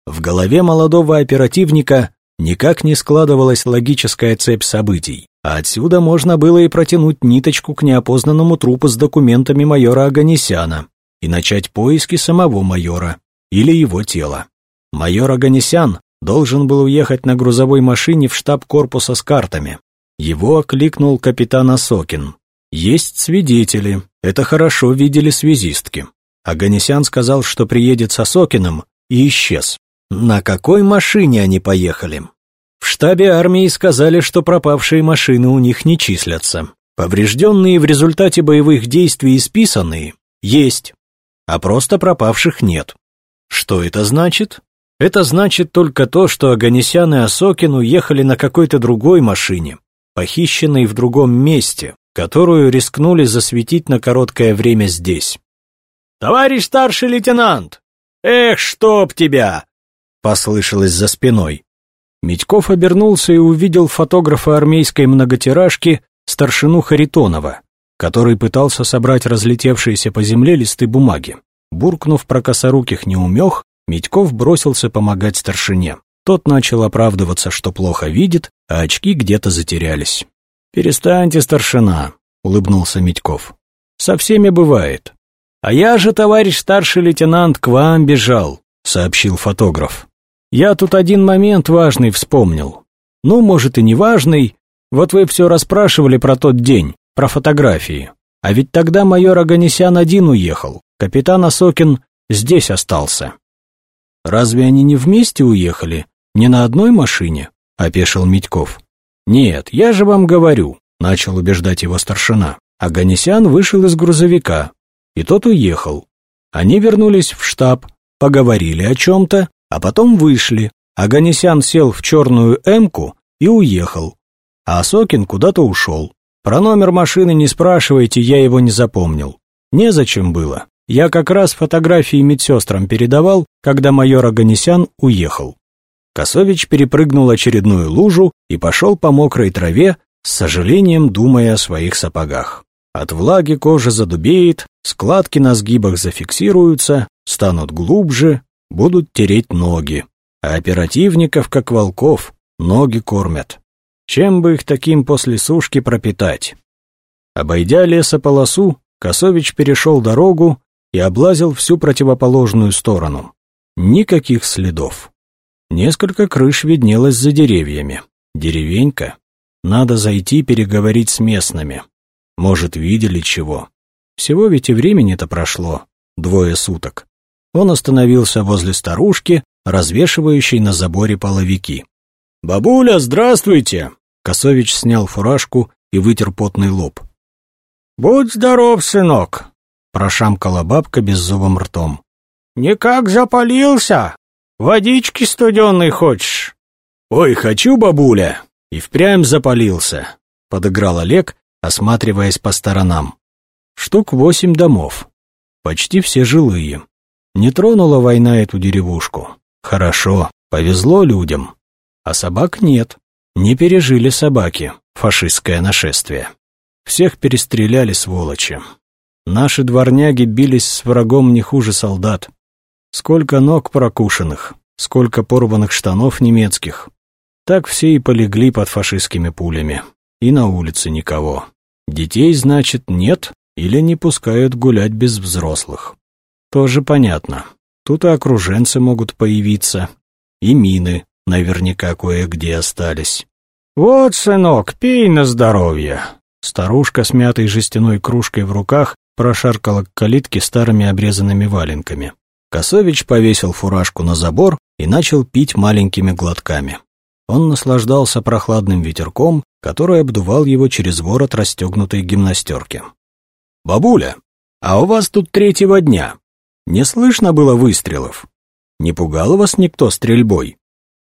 [SPEAKER 1] В голове молодого оперативника никак не складывалась логическая цепь событий, отсюда можно было и протянуть ниточку к неопознанному трупу с документами майора Аганесяна и начать поиски самого майора или его тела. Майор Аганесян должен был уехать на грузовой машине в штаб корпуса с картами. Его окликнул капитан Осокин. Есть свидетели, это хорошо видели связистки. Аганесян сказал, что приедет с Осокиным, и исчез. На какой машине они поехали? В штабе армии сказали, что пропавшие машины у них не числятся. Поврежденные в результате боевых действий и списанные есть, а просто пропавших нет. Что это значит? Это значит только то, что Аганесян и Осокин уехали на какой-то другой машине, похищенной в другом месте, которую рискнули засветить на короткое время здесь. «Товарищ старший лейтенант! Эх, чтоб тебя!» послышалось за спиной. Митьков обернулся и увидел фотографа армейской многотиражки старшину Харитонова, который пытался собрать разлетевшиеся по земле листы бумаги. Буркнув про косоруких неумех, Митьков бросился помогать старшине. Тот начал оправдываться, что плохо видит, а очки где-то затерялись. «Перестаньте, старшина», — улыбнулся Митьков. «Со всеми бывает». «А я же, товарищ старший лейтенант, к вам бежал», — сообщил фотограф. «Я тут один момент важный вспомнил. Ну, может, и не важный. Вот вы все расспрашивали про тот день, про фотографии. А ведь тогда майор Аганесян один уехал, капитан Осокин здесь остался. Разве они не вместе уехали? Не на одной машине? Опешил Митьков. Нет, я же вам говорю, начал убеждать его старшина. Аганесян вышел из грузовика, и тот уехал. Они вернулись в штаб, поговорили о чем-то, а потом вышли. Аганесян сел в черную «Эмку» и уехал, а Осокин куда-то ушел. Про номер машины не спрашивайте, я его не запомнил. Незачем было. Я как раз фотографии медсестрам передавал, когда майор Аганесян уехал. Косович перепрыгнул очередную лужу и пошел по мокрой траве, с сожалением думая о своих сапогах. От влаги кожа задубеет, складки на сгибах зафиксируются, станут глубже, будут тереть ноги. А оперативников, как волков, ноги кормят. Чем бы их таким после сушки пропитать? Обойдя лесополосу, Косович перешел дорогу и облазил всю противоположную сторону. Никаких следов. Несколько крыш виднелось за деревьями. Деревенька. Надо зайти переговорить с местными. Может, видели чего. Всего ведь и времени-то прошло. Двое суток. Он остановился возле старушки, развешивающей на заборе половики. «Бабуля, здравствуйте!» Косович снял фуражку и вытер потный лоб. «Будь здоров, сынок!» Прошамкала бабка беззубым ртом. «Никак запалился? Водички студенной хочешь?» «Ой, хочу, бабуля!» И впрямь запалился, подыграл Олег, осматриваясь по сторонам. Штук восемь домов. Почти все жилые. Не тронула война эту деревушку. Хорошо, повезло людям. А собак нет. Не пережили собаки фашистское нашествие. Всех перестреляли сволочи. Наши дворняги бились с врагом не хуже солдат. Сколько ног прокушенных, сколько порванных штанов немецких. Так все и полегли под фашистскими пулями. И на улице никого. Детей, значит, нет или не пускают гулять без взрослых. Тоже понятно. Тут и окруженцы могут появиться, и мины, наверняка кое-где остались. «Вот, сынок, пей на здоровье!» Старушка с мятой жестяной кружкой в руках прошаркала к калитке старыми обрезанными валенками. Косович повесил фуражку на забор и начал пить маленькими глотками. Он наслаждался прохладным ветерком, который обдувал его через ворот расстегнутой гимнастерки. «Бабуля, а у вас тут третьего дня. Не слышно было выстрелов? Не пугал вас никто стрельбой?»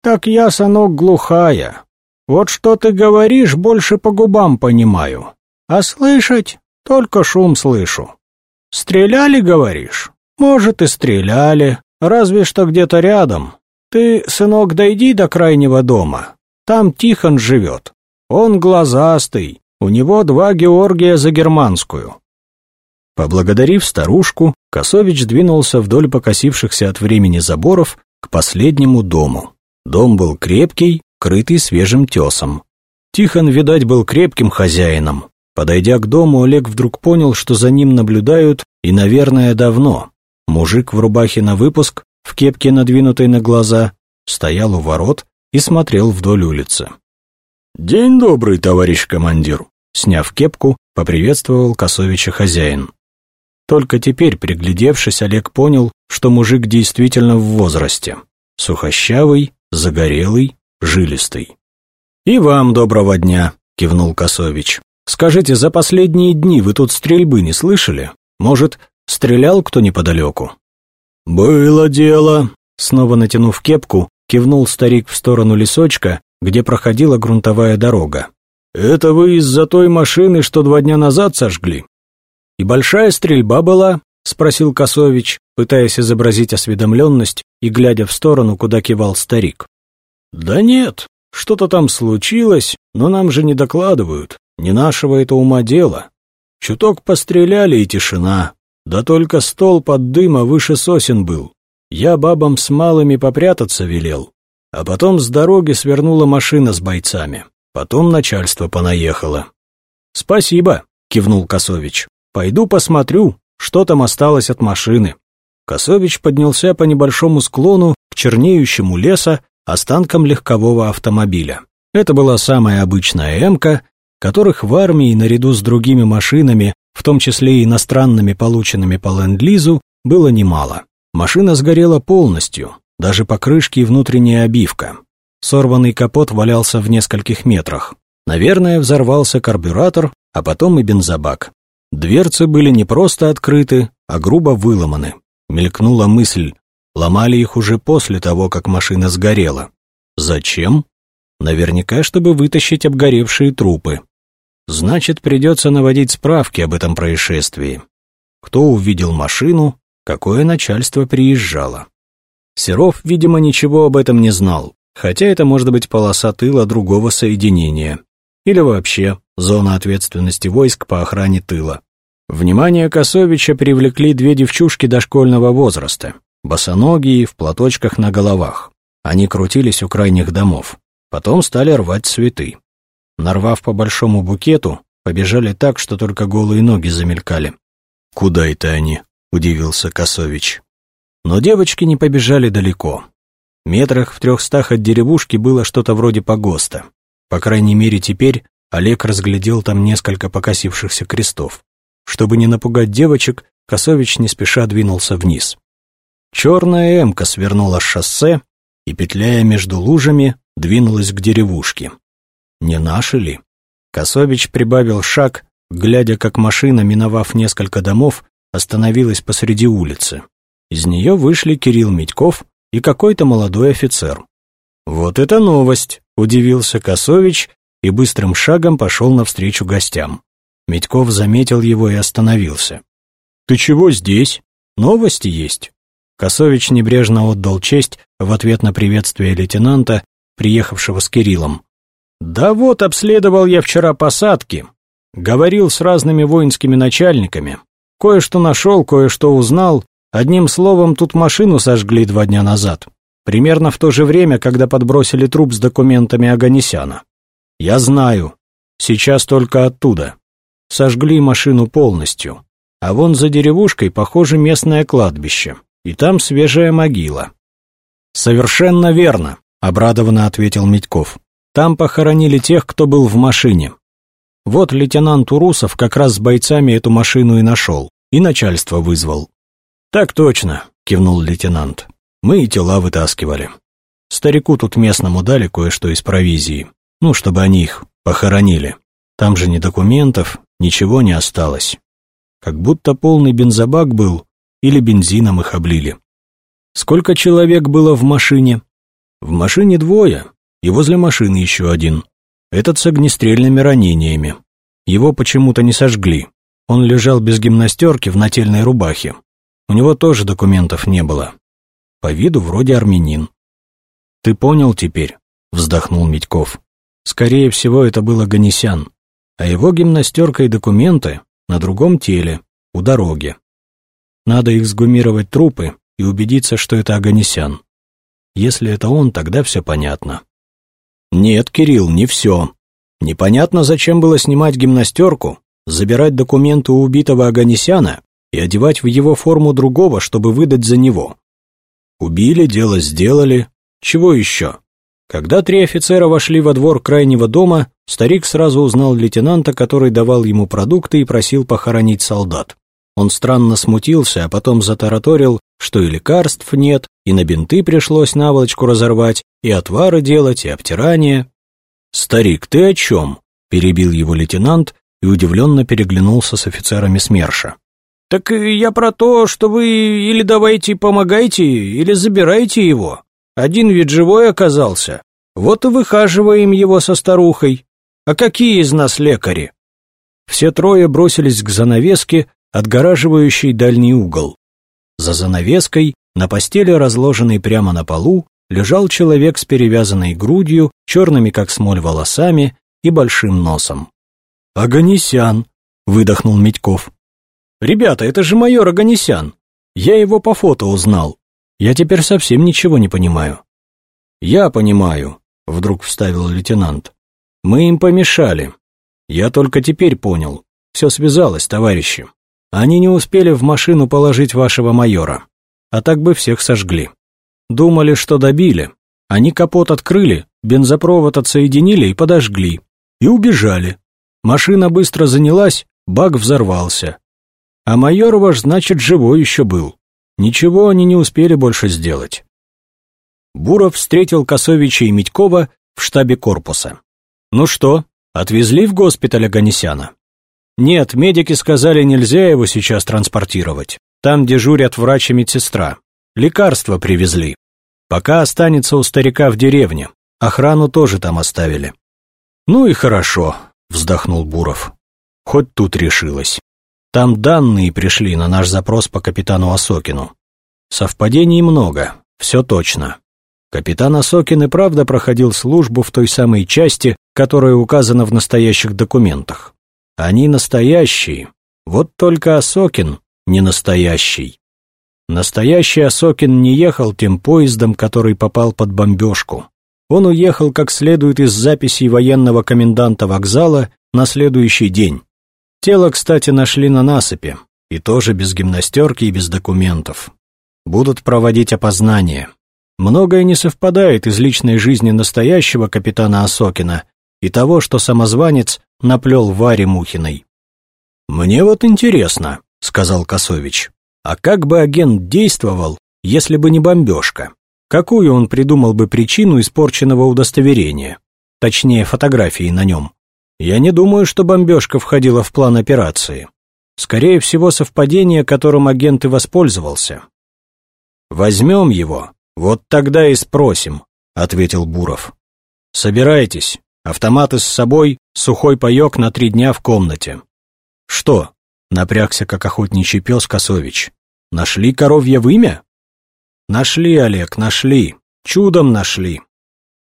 [SPEAKER 1] «Так я, сынок, глухая. Вот что ты говоришь, больше по губам понимаю. А слышать только шум слышу. Стреляли, говоришь? Может, и стреляли, разве что где-то рядом. Ты, сынок, дойди до крайнего дома. Там Тихон живет. Он глазастый, у него два Георгия за германскую. Поблагодарив старушку, Косович двинулся вдоль покосившихся от времени заборов к последнему дому. Дом был крепкий, крытый свежим тесом. Тихон, видать, был крепким хозяином. Подойдя к дому, Олег вдруг понял, что за ним наблюдают, и, наверное, давно. Мужик в рубахе на выпуск, в кепке, надвинутой на глаза, стоял у ворот и смотрел вдоль улицы. «День добрый, товарищ командир!» Сняв кепку, поприветствовал Косовича хозяин. Только теперь, приглядевшись, Олег понял, что мужик действительно в возрасте. Сухощавый, загорелый, жилистый. «И вам доброго дня», — кивнул Косович. «Скажите, за последние дни вы тут стрельбы не слышали? Может, стрелял кто неподалеку?» «Было дело», — снова натянув кепку, кивнул старик в сторону лесочка, где проходила грунтовая дорога. «Это вы из-за той машины, что два дня назад сожгли?» «И большая стрельба была?» — спросил Косович, пытаясь изобразить осведомленность и глядя в сторону, куда кивал старик. «Да нет, что-то там случилось, но нам же не докладывают. Не нашего это ума дело. Чуток постреляли и тишина. Да только стол под дыма выше сосен был. Я бабам с малыми попрятаться велел. А потом с дороги свернула машина с бойцами. Потом начальство понаехало. «Спасибо», — кивнул Косович. «Пойду посмотрю, что там осталось от машины». Косович поднялся по небольшому склону к чернеющему леса останкам легкового автомобиля. Это была самая обычная «Эмка», которых в армии наряду с другими машинами, в том числе и иностранными, полученными по ленд-лизу, было немало. Машина сгорела полностью, даже покрышки и внутренняя обивка. Сорванный капот валялся в нескольких метрах. Наверное, взорвался карбюратор, а потом и бензобак. Дверцы были не просто открыты, а грубо выломаны. Мелькнула мысль, ломали их уже после того, как машина сгорела. Зачем? Наверняка, чтобы вытащить обгоревшие трупы. Значит, придется наводить справки об этом происшествии. Кто увидел машину, какое начальство приезжало. Серов, видимо, ничего об этом не знал, хотя это может быть полоса тыла другого соединения. Или вообще зона ответственности войск по охране тыла. Внимание Косовича привлекли две девчушки дошкольного возраста, босоногие, в платочках на головах. Они крутились у крайних домов. Потом стали рвать цветы. Нарвав по большому букету, побежали так, что только голые ноги замелькали. «Куда это они?» — удивился Косович. Но девочки не побежали далеко. Метрах в трехстах от деревушки было что-то вроде погоста. По крайней мере, теперь Олег разглядел там несколько покосившихся крестов. Чтобы не напугать девочек, Косович не спеша двинулся вниз. Черная эмка свернула с шоссе и, петляя между лужами, двинулась к деревушке. Не наши ли? Косович прибавил шаг, глядя, как машина, миновав несколько домов, остановилась посреди улицы. Из нее вышли Кирилл Медьков и какой-то молодой офицер. «Вот это новость!» — удивился Косович и быстрым шагом пошел навстречу гостям. Медьков заметил его и остановился. «Ты чего здесь? Новости есть?» Косович небрежно отдал честь в ответ на приветствие лейтенанта, приехавшего с Кириллом. «Да вот, обследовал я вчера посадки. Говорил с разными воинскими начальниками. Кое-что нашел, кое-что узнал. Одним словом, тут машину сожгли два дня назад. Примерно в то же время, когда подбросили труп с документами Аганесяна. Я знаю. Сейчас только оттуда. Сожгли машину полностью. А вон за деревушкой, похоже, местное кладбище. И там свежая могила. «Совершенно верно», — обрадованно ответил Медьков. «Там похоронили тех, кто был в машине. Вот лейтенант Урусов как раз с бойцами эту машину и нашел, и начальство вызвал». «Так точно», — кивнул лейтенант. «Мы и тела вытаскивали. Старику тут местному дали кое-что из провизии, ну, чтобы они их похоронили. Там же ни документов, ничего не осталось. Как будто полный бензобак был, или бензином их облили. Сколько человек было в машине? В машине двое, и возле машины еще один. Этот с огнестрельными ранениями. Его почему-то не сожгли. Он лежал без гимнастерки в нательной рубахе. У него тоже документов не было. По виду вроде армянин. «Ты понял теперь?» — вздохнул Митьков. «Скорее всего, это был Аганесян, а его гимнастерка и документы на другом теле, у дороги. Надо их сгумировать трупы и убедиться, что это Аганесян. Если это он, тогда все понятно. Нет, Кирилл, не все. Непонятно, зачем было снимать гимнастерку, забирать документы у убитого Аганесяна и одевать в его форму другого, чтобы выдать за него. Убили, дело сделали. Чего еще? Когда три офицера вошли во двор крайнего дома, старик сразу узнал лейтенанта, который давал ему продукты и просил похоронить солдат. Он странно смутился, а потом затараторил, что и лекарств нет, и на бинты пришлось наволочку разорвать, и отвары делать, и обтирание. «Старик, ты о чем?» – перебил его лейтенант и удивленно переглянулся с офицерами СМЕРШа. «Так я про то, что вы или давайте помогайте, или забирайте его. Один ведь живой оказался. Вот и выхаживаем его со старухой. А какие из нас лекари?» Все трое бросились к занавеске, отгораживающей дальний угол. За занавеской, на постели, разложенной прямо на полу, лежал человек с перевязанной грудью, черными как смоль волосами и большим носом. «Аганесян!» — выдохнул Медьков. «Ребята, это же майор Аганесян! Я его по фото узнал. Я теперь совсем ничего не понимаю». «Я понимаю», — вдруг вставил лейтенант. «Мы им помешали. Я только теперь понял. Все связалось, товарищи. Они не успели в машину положить вашего майора, а так бы всех сожгли. Думали, что добили. Они капот открыли, бензопровод отсоединили и подожгли. И убежали. Машина быстро занялась, бак взорвался. А майор ваш, значит, живой еще был. Ничего они не успели больше сделать. Буров встретил Косовича и Митькова в штабе корпуса. «Ну что, отвезли в госпиталь Аганесяна?» Нет, медики сказали, нельзя его сейчас транспортировать. Там дежурят врач и медсестра. Лекарства привезли. Пока останется у старика в деревне. Охрану тоже там оставили. Ну и хорошо, вздохнул Буров. Хоть тут решилось. Там данные пришли на наш запрос по капитану Осокину. Совпадений много, все точно. Капитан Осокин и правда проходил службу в той самой части, которая указана в настоящих документах. Они настоящие. Вот только Осокин не настоящий. Настоящий Осокин не ехал тем поездом, который попал под бомбежку. Он уехал, как следует из записей военного коменданта вокзала, на следующий день. Тело, кстати, нашли на насыпи, и тоже без гимнастерки и без документов. Будут проводить опознание. Многое не совпадает из личной жизни настоящего капитана Осокина и того, что самозванец наплел Варе Мухиной. «Мне вот интересно», — сказал Косович, «а как бы агент действовал, если бы не бомбежка? Какую он придумал бы причину испорченного удостоверения? Точнее, фотографии на нем? Я не думаю, что бомбежка входила в план операции. Скорее всего, совпадение, которым агент и воспользовался. «Возьмем его, вот тогда и спросим», — ответил Буров. «Собирайтесь, Автоматы с собой, сухой паёк на три дня в комнате. Что? Напрягся, как охотничий пес Косович. Нашли коровье вымя? Нашли, Олег, нашли. Чудом нашли.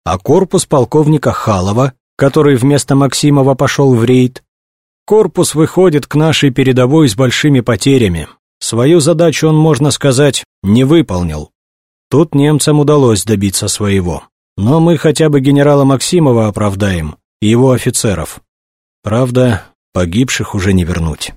[SPEAKER 1] А корпус полковника Халова, который вместо Максимова пошел в рейд? Корпус выходит к нашей передовой с большими потерями. Свою задачу он, можно сказать, не выполнил. Тут немцам удалось добиться своего. Но мы хотя бы генерала Максимова оправдаем и его офицеров. Правда, погибших уже не вернуть.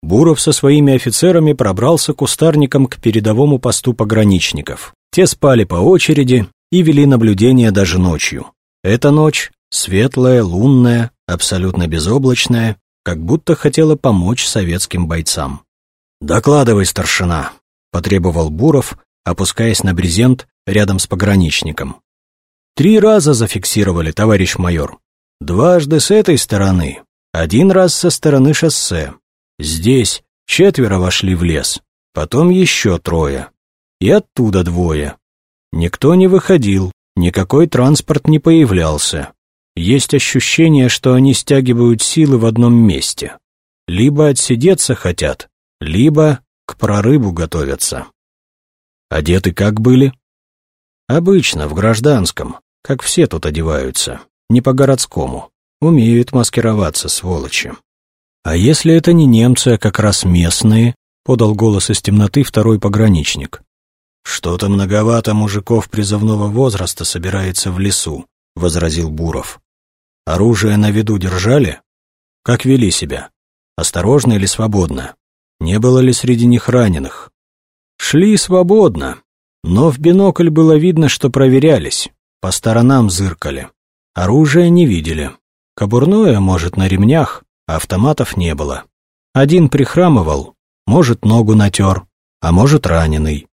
[SPEAKER 1] Буров со своими офицерами пробрался кустарником к передовому посту пограничников. Те спали по очереди и вели наблюдение даже ночью. Эта ночь, светлая, лунная, абсолютно безоблачная, как будто хотела помочь советским бойцам. «Докладывай, старшина», — потребовал Буров, опускаясь на брезент рядом с пограничником. Три раза зафиксировали, товарищ майор. Дважды с этой стороны, один раз со стороны шоссе. Здесь четверо вошли в лес, потом еще трое. И оттуда двое. Никто не выходил, никакой транспорт не появлялся. Есть ощущение, что они стягивают силы в одном месте. Либо отсидеться хотят, либо к прорыву готовятся. Одеты как были? Обычно, в гражданском, как все тут одеваются, не по-городскому. Умеют маскироваться, сволочи. А если это не немцы, а как раз местные, подал голос из темноты второй пограничник. «Что-то многовато мужиков призывного возраста собирается в лесу», — возразил Буров. «Оружие на виду держали? Как вели себя? Осторожно или свободно? Не было ли среди них раненых?» «Шли свободно, но в бинокль было видно, что проверялись, по сторонам зыркали. Оружия не видели. Кобурное, может, на ремнях, а автоматов не было. Один прихрамывал, может, ногу натер, а может, раненый.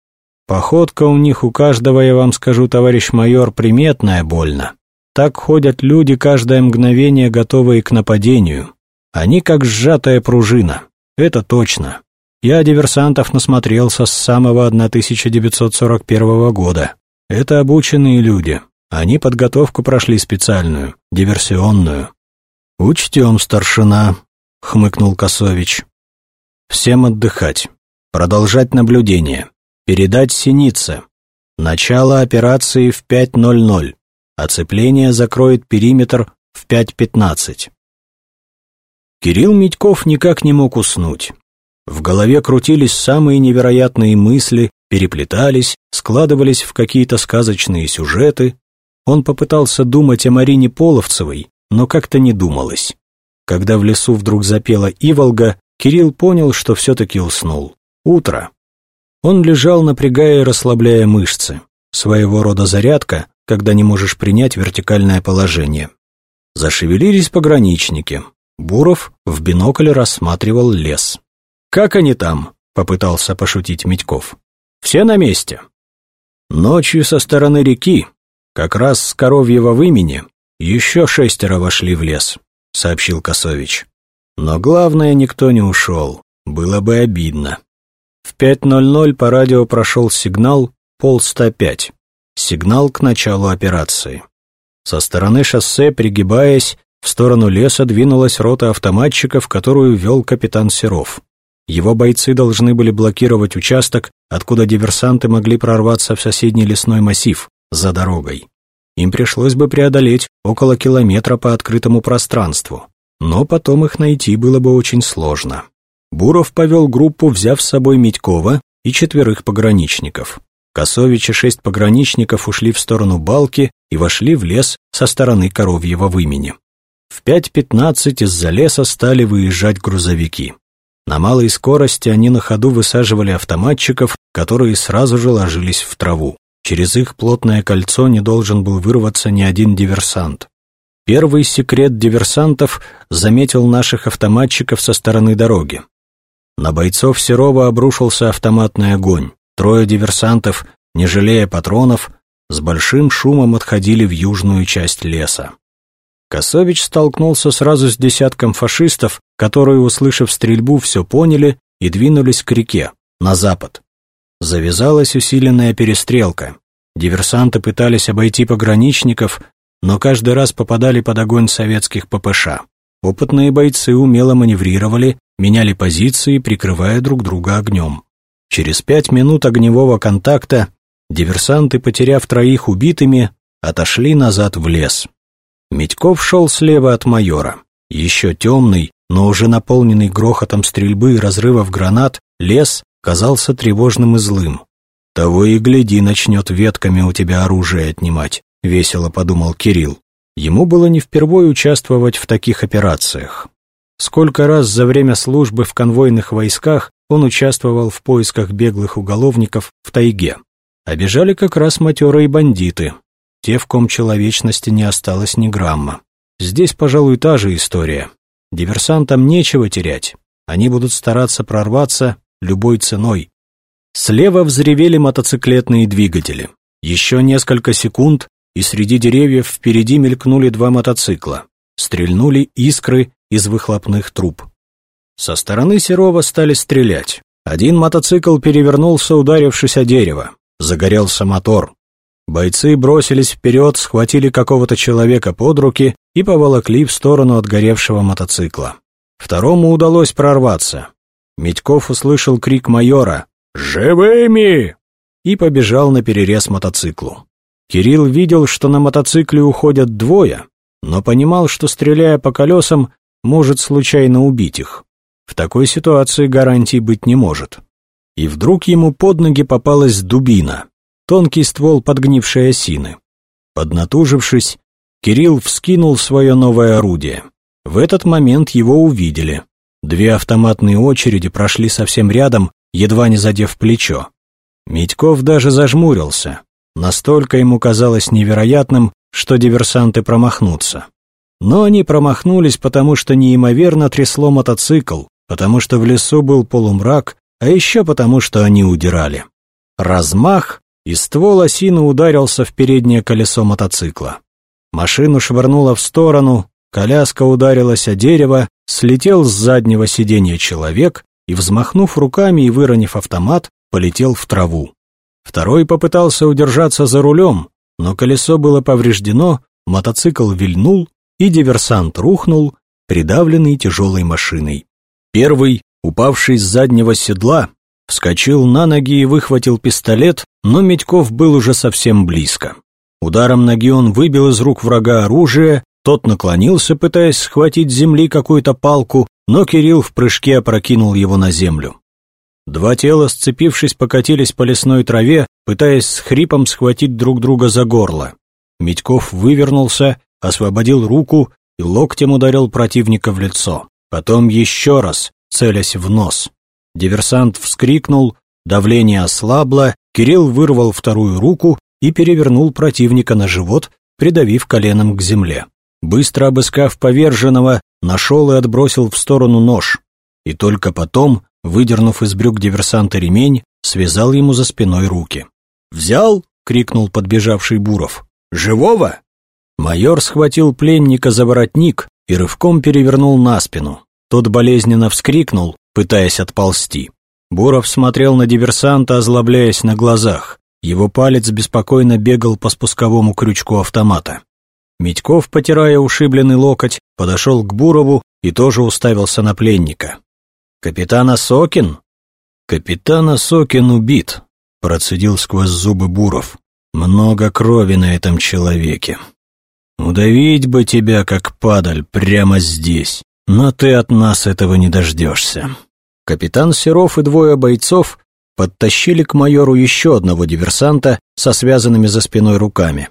[SPEAKER 1] Походка у них у каждого, я вам скажу, товарищ майор, приметная больно. Так ходят люди каждое мгновение, готовые к нападению. Они как сжатая пружина. Это точно. Я диверсантов насмотрелся с самого 1941 года. Это обученные люди. Они подготовку прошли специальную, диверсионную. «Учтем, старшина», — хмыкнул Косович. «Всем отдыхать. Продолжать наблюдение. Передать Синице. Начало операции в 5.00. Оцепление закроет периметр в 5.15. Кирилл Митьков никак не мог уснуть. В голове крутились самые невероятные мысли, переплетались, складывались в какие-то сказочные сюжеты. Он попытался думать о Марине Половцевой, но как-то не думалось. Когда в лесу вдруг запела Иволга, Кирилл понял, что все-таки уснул. Утро. Он лежал, напрягая и расслабляя мышцы. Своего рода зарядка, когда не можешь принять вертикальное положение. Зашевелились пограничники. Буров в бинокль рассматривал лес. «Как они там?» — попытался пошутить Митьков. «Все на месте». Ночью со стороны реки, как раз с коровьего вымени, еще шестеро вошли в лес, сообщил Косович. Но главное, никто не ушел. Было бы обидно. В 5.00 по радио прошел сигнал пол-105. Сигнал к началу операции. Со стороны шоссе, пригибаясь, в сторону леса двинулась рота автоматчиков, которую вел капитан Серов. Его бойцы должны были блокировать участок, откуда диверсанты могли прорваться в соседний лесной массив, за дорогой. Им пришлось бы преодолеть около километра по открытому пространству, но потом их найти было бы очень сложно. Буров повел группу, взяв с собой Митькова и четверых пограничников. Косович и шесть пограничников ушли в сторону балки и вошли в лес со стороны коровьего вымени. В 5.15 из-за леса стали выезжать грузовики. На малой скорости они на ходу высаживали автоматчиков, которые сразу же ложились в траву. Через их плотное кольцо не должен был вырваться ни один диверсант. Первый секрет диверсантов заметил наших автоматчиков со стороны дороги. На бойцов Серова обрушился автоматный огонь. Трое диверсантов, не жалея патронов, с большим шумом отходили в южную часть леса. Косович столкнулся сразу с десятком фашистов, которые, услышав стрельбу, все поняли и двинулись к реке, на запад. Завязалась усиленная перестрелка. Диверсанты пытались обойти пограничников, но каждый раз попадали под огонь советских ППШ. Опытные бойцы умело маневрировали, меняли позиции, прикрывая друг друга огнем. Через пять минут огневого контакта диверсанты, потеряв троих убитыми, отошли назад в лес. Медьков шел слева от майора. Еще темный, но уже наполненный грохотом стрельбы и разрывов гранат, лес казался тревожным и злым. «Того и гляди, начнет ветками у тебя оружие отнимать», — весело подумал Кирилл. Ему было не впервой участвовать в таких операциях. Сколько раз за время службы в конвойных войсках он участвовал в поисках беглых уголовников в тайге. Обежали как раз матерые бандиты, те, в ком человечности не осталось ни грамма. Здесь, пожалуй, та же история. Диверсантам нечего терять, они будут стараться прорваться любой ценой. Слева взревели мотоциклетные двигатели. Еще несколько секунд, и среди деревьев впереди мелькнули два мотоцикла. Стрельнули искры из выхлопных труб. Со стороны Серова стали стрелять. Один мотоцикл перевернулся, ударившись о дерево. Загорелся мотор. Бойцы бросились вперед, схватили какого-то человека под руки и поволокли в сторону от горевшего мотоцикла. Второму удалось прорваться. Медьков услышал крик майора «Живыми!» и побежал на перерез мотоциклу. Кирилл видел, что на мотоцикле уходят двое, но понимал, что, стреляя по колесам, может случайно убить их. В такой ситуации гарантий быть не может. и вдруг ему под ноги попалась дубина, тонкий ствол подгнившей осины. Поднатужившись, Кирилл вскинул свое новое орудие. В этот момент его увидели. Две автоматные очереди прошли совсем рядом, едва не задев плечо. Митьков даже зажмурился. Настолько ему казалось невероятным, что диверсанты промахнутся. Но они промахнулись, потому что неимоверно трясло мотоцикл, потому что в лесу был полумрак, а еще потому, что они удирали. Размах, и ствол осины ударился в переднее колесо мотоцикла. Машину швырнуло в сторону, коляска ударилась о дерево, слетел с заднего сиденья человек и, взмахнув руками и выронив автомат, полетел в траву. Второй попытался удержаться за рулем, но колесо было повреждено, мотоцикл вильнул, и диверсант рухнул, придавленный тяжелой машиной. Первый, упавший с заднего седла, вскочил на ноги и выхватил пистолет, но Медьков был уже совсем близко. Ударом ноги он выбил из рук врага оружие, тот наклонился, пытаясь схватить с земли какую-то палку, но Кирилл в прыжке опрокинул его на землю. Два тела, сцепившись, покатились по лесной траве, пытаясь с хрипом схватить друг друга за горло. Медьков вывернулся, освободил руку и локтем ударил противника в лицо. Потом еще раз, целясь в нос. Диверсант вскрикнул, давление ослабло, Кирилл вырвал вторую руку и перевернул противника на живот, придавив коленом к земле. Быстро обыскав поверженного, нашел и отбросил в сторону нож. И только потом, выдернув из брюк диверсанта ремень, связал ему за спиной руки. «Взял?» — крикнул подбежавший Буров. «Живого?» Майор схватил пленника за воротник и рывком перевернул на спину. Тот болезненно вскрикнул, пытаясь отползти. Буров смотрел на диверсанта, озлобляясь на глазах. Его палец беспокойно бегал по спусковому крючку автомата. Митьков, потирая ушибленный локоть, подошел к Бурову и тоже уставился на пленника. «Капитан Осокин?» «Капитан Осокин убит», — процедил сквозь зубы Буров. «Много крови на этом человеке. Удавить бы тебя, как падаль, прямо здесь, но ты от нас этого не дождешься». Капитан Серов и двое бойцов подтащили к майору еще одного диверсанта со связанными за спиной руками.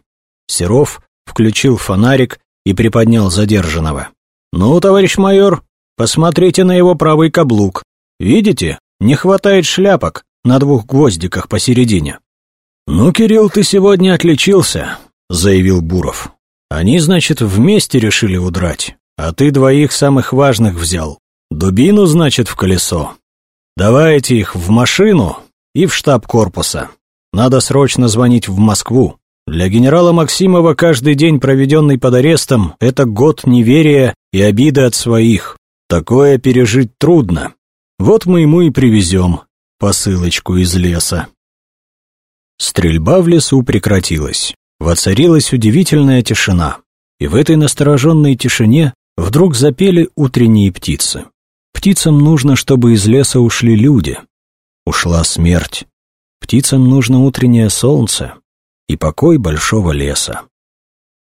[SPEAKER 1] Серов включил фонарик и приподнял задержанного. «Ну, товарищ майор, посмотрите на его правый каблук. Видите, не хватает шляпок на двух гвоздиках посередине». «Ну, Кирилл, ты сегодня отличился», — заявил Буров. Они, значит, вместе решили удрать, а ты двоих самых важных взял. Дубину, значит, в колесо. Давайте их в машину и в штаб корпуса. Надо срочно звонить в Москву. Для генерала Максимова каждый день, проведенный под арестом, это год неверия и обиды от своих. Такое пережить трудно. Вот мы ему и привезем посылочку из леса. Стрельба в лесу прекратилась. Воцарилась удивительная тишина, и в этой настороженной тишине вдруг запели утренние птицы. Птицам нужно, чтобы из леса ушли люди. Ушла смерть. Птицам нужно утреннее солнце и покой большого леса.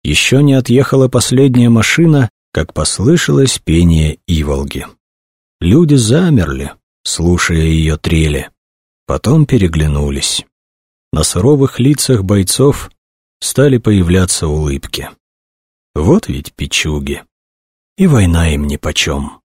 [SPEAKER 1] Еще не отъехала последняя машина, как послышалось пение Иволги. Люди замерли, слушая ее трели. Потом переглянулись. На суровых лицах бойцов стали появляться улыбки. Вот ведь печуги. И война им нипочем.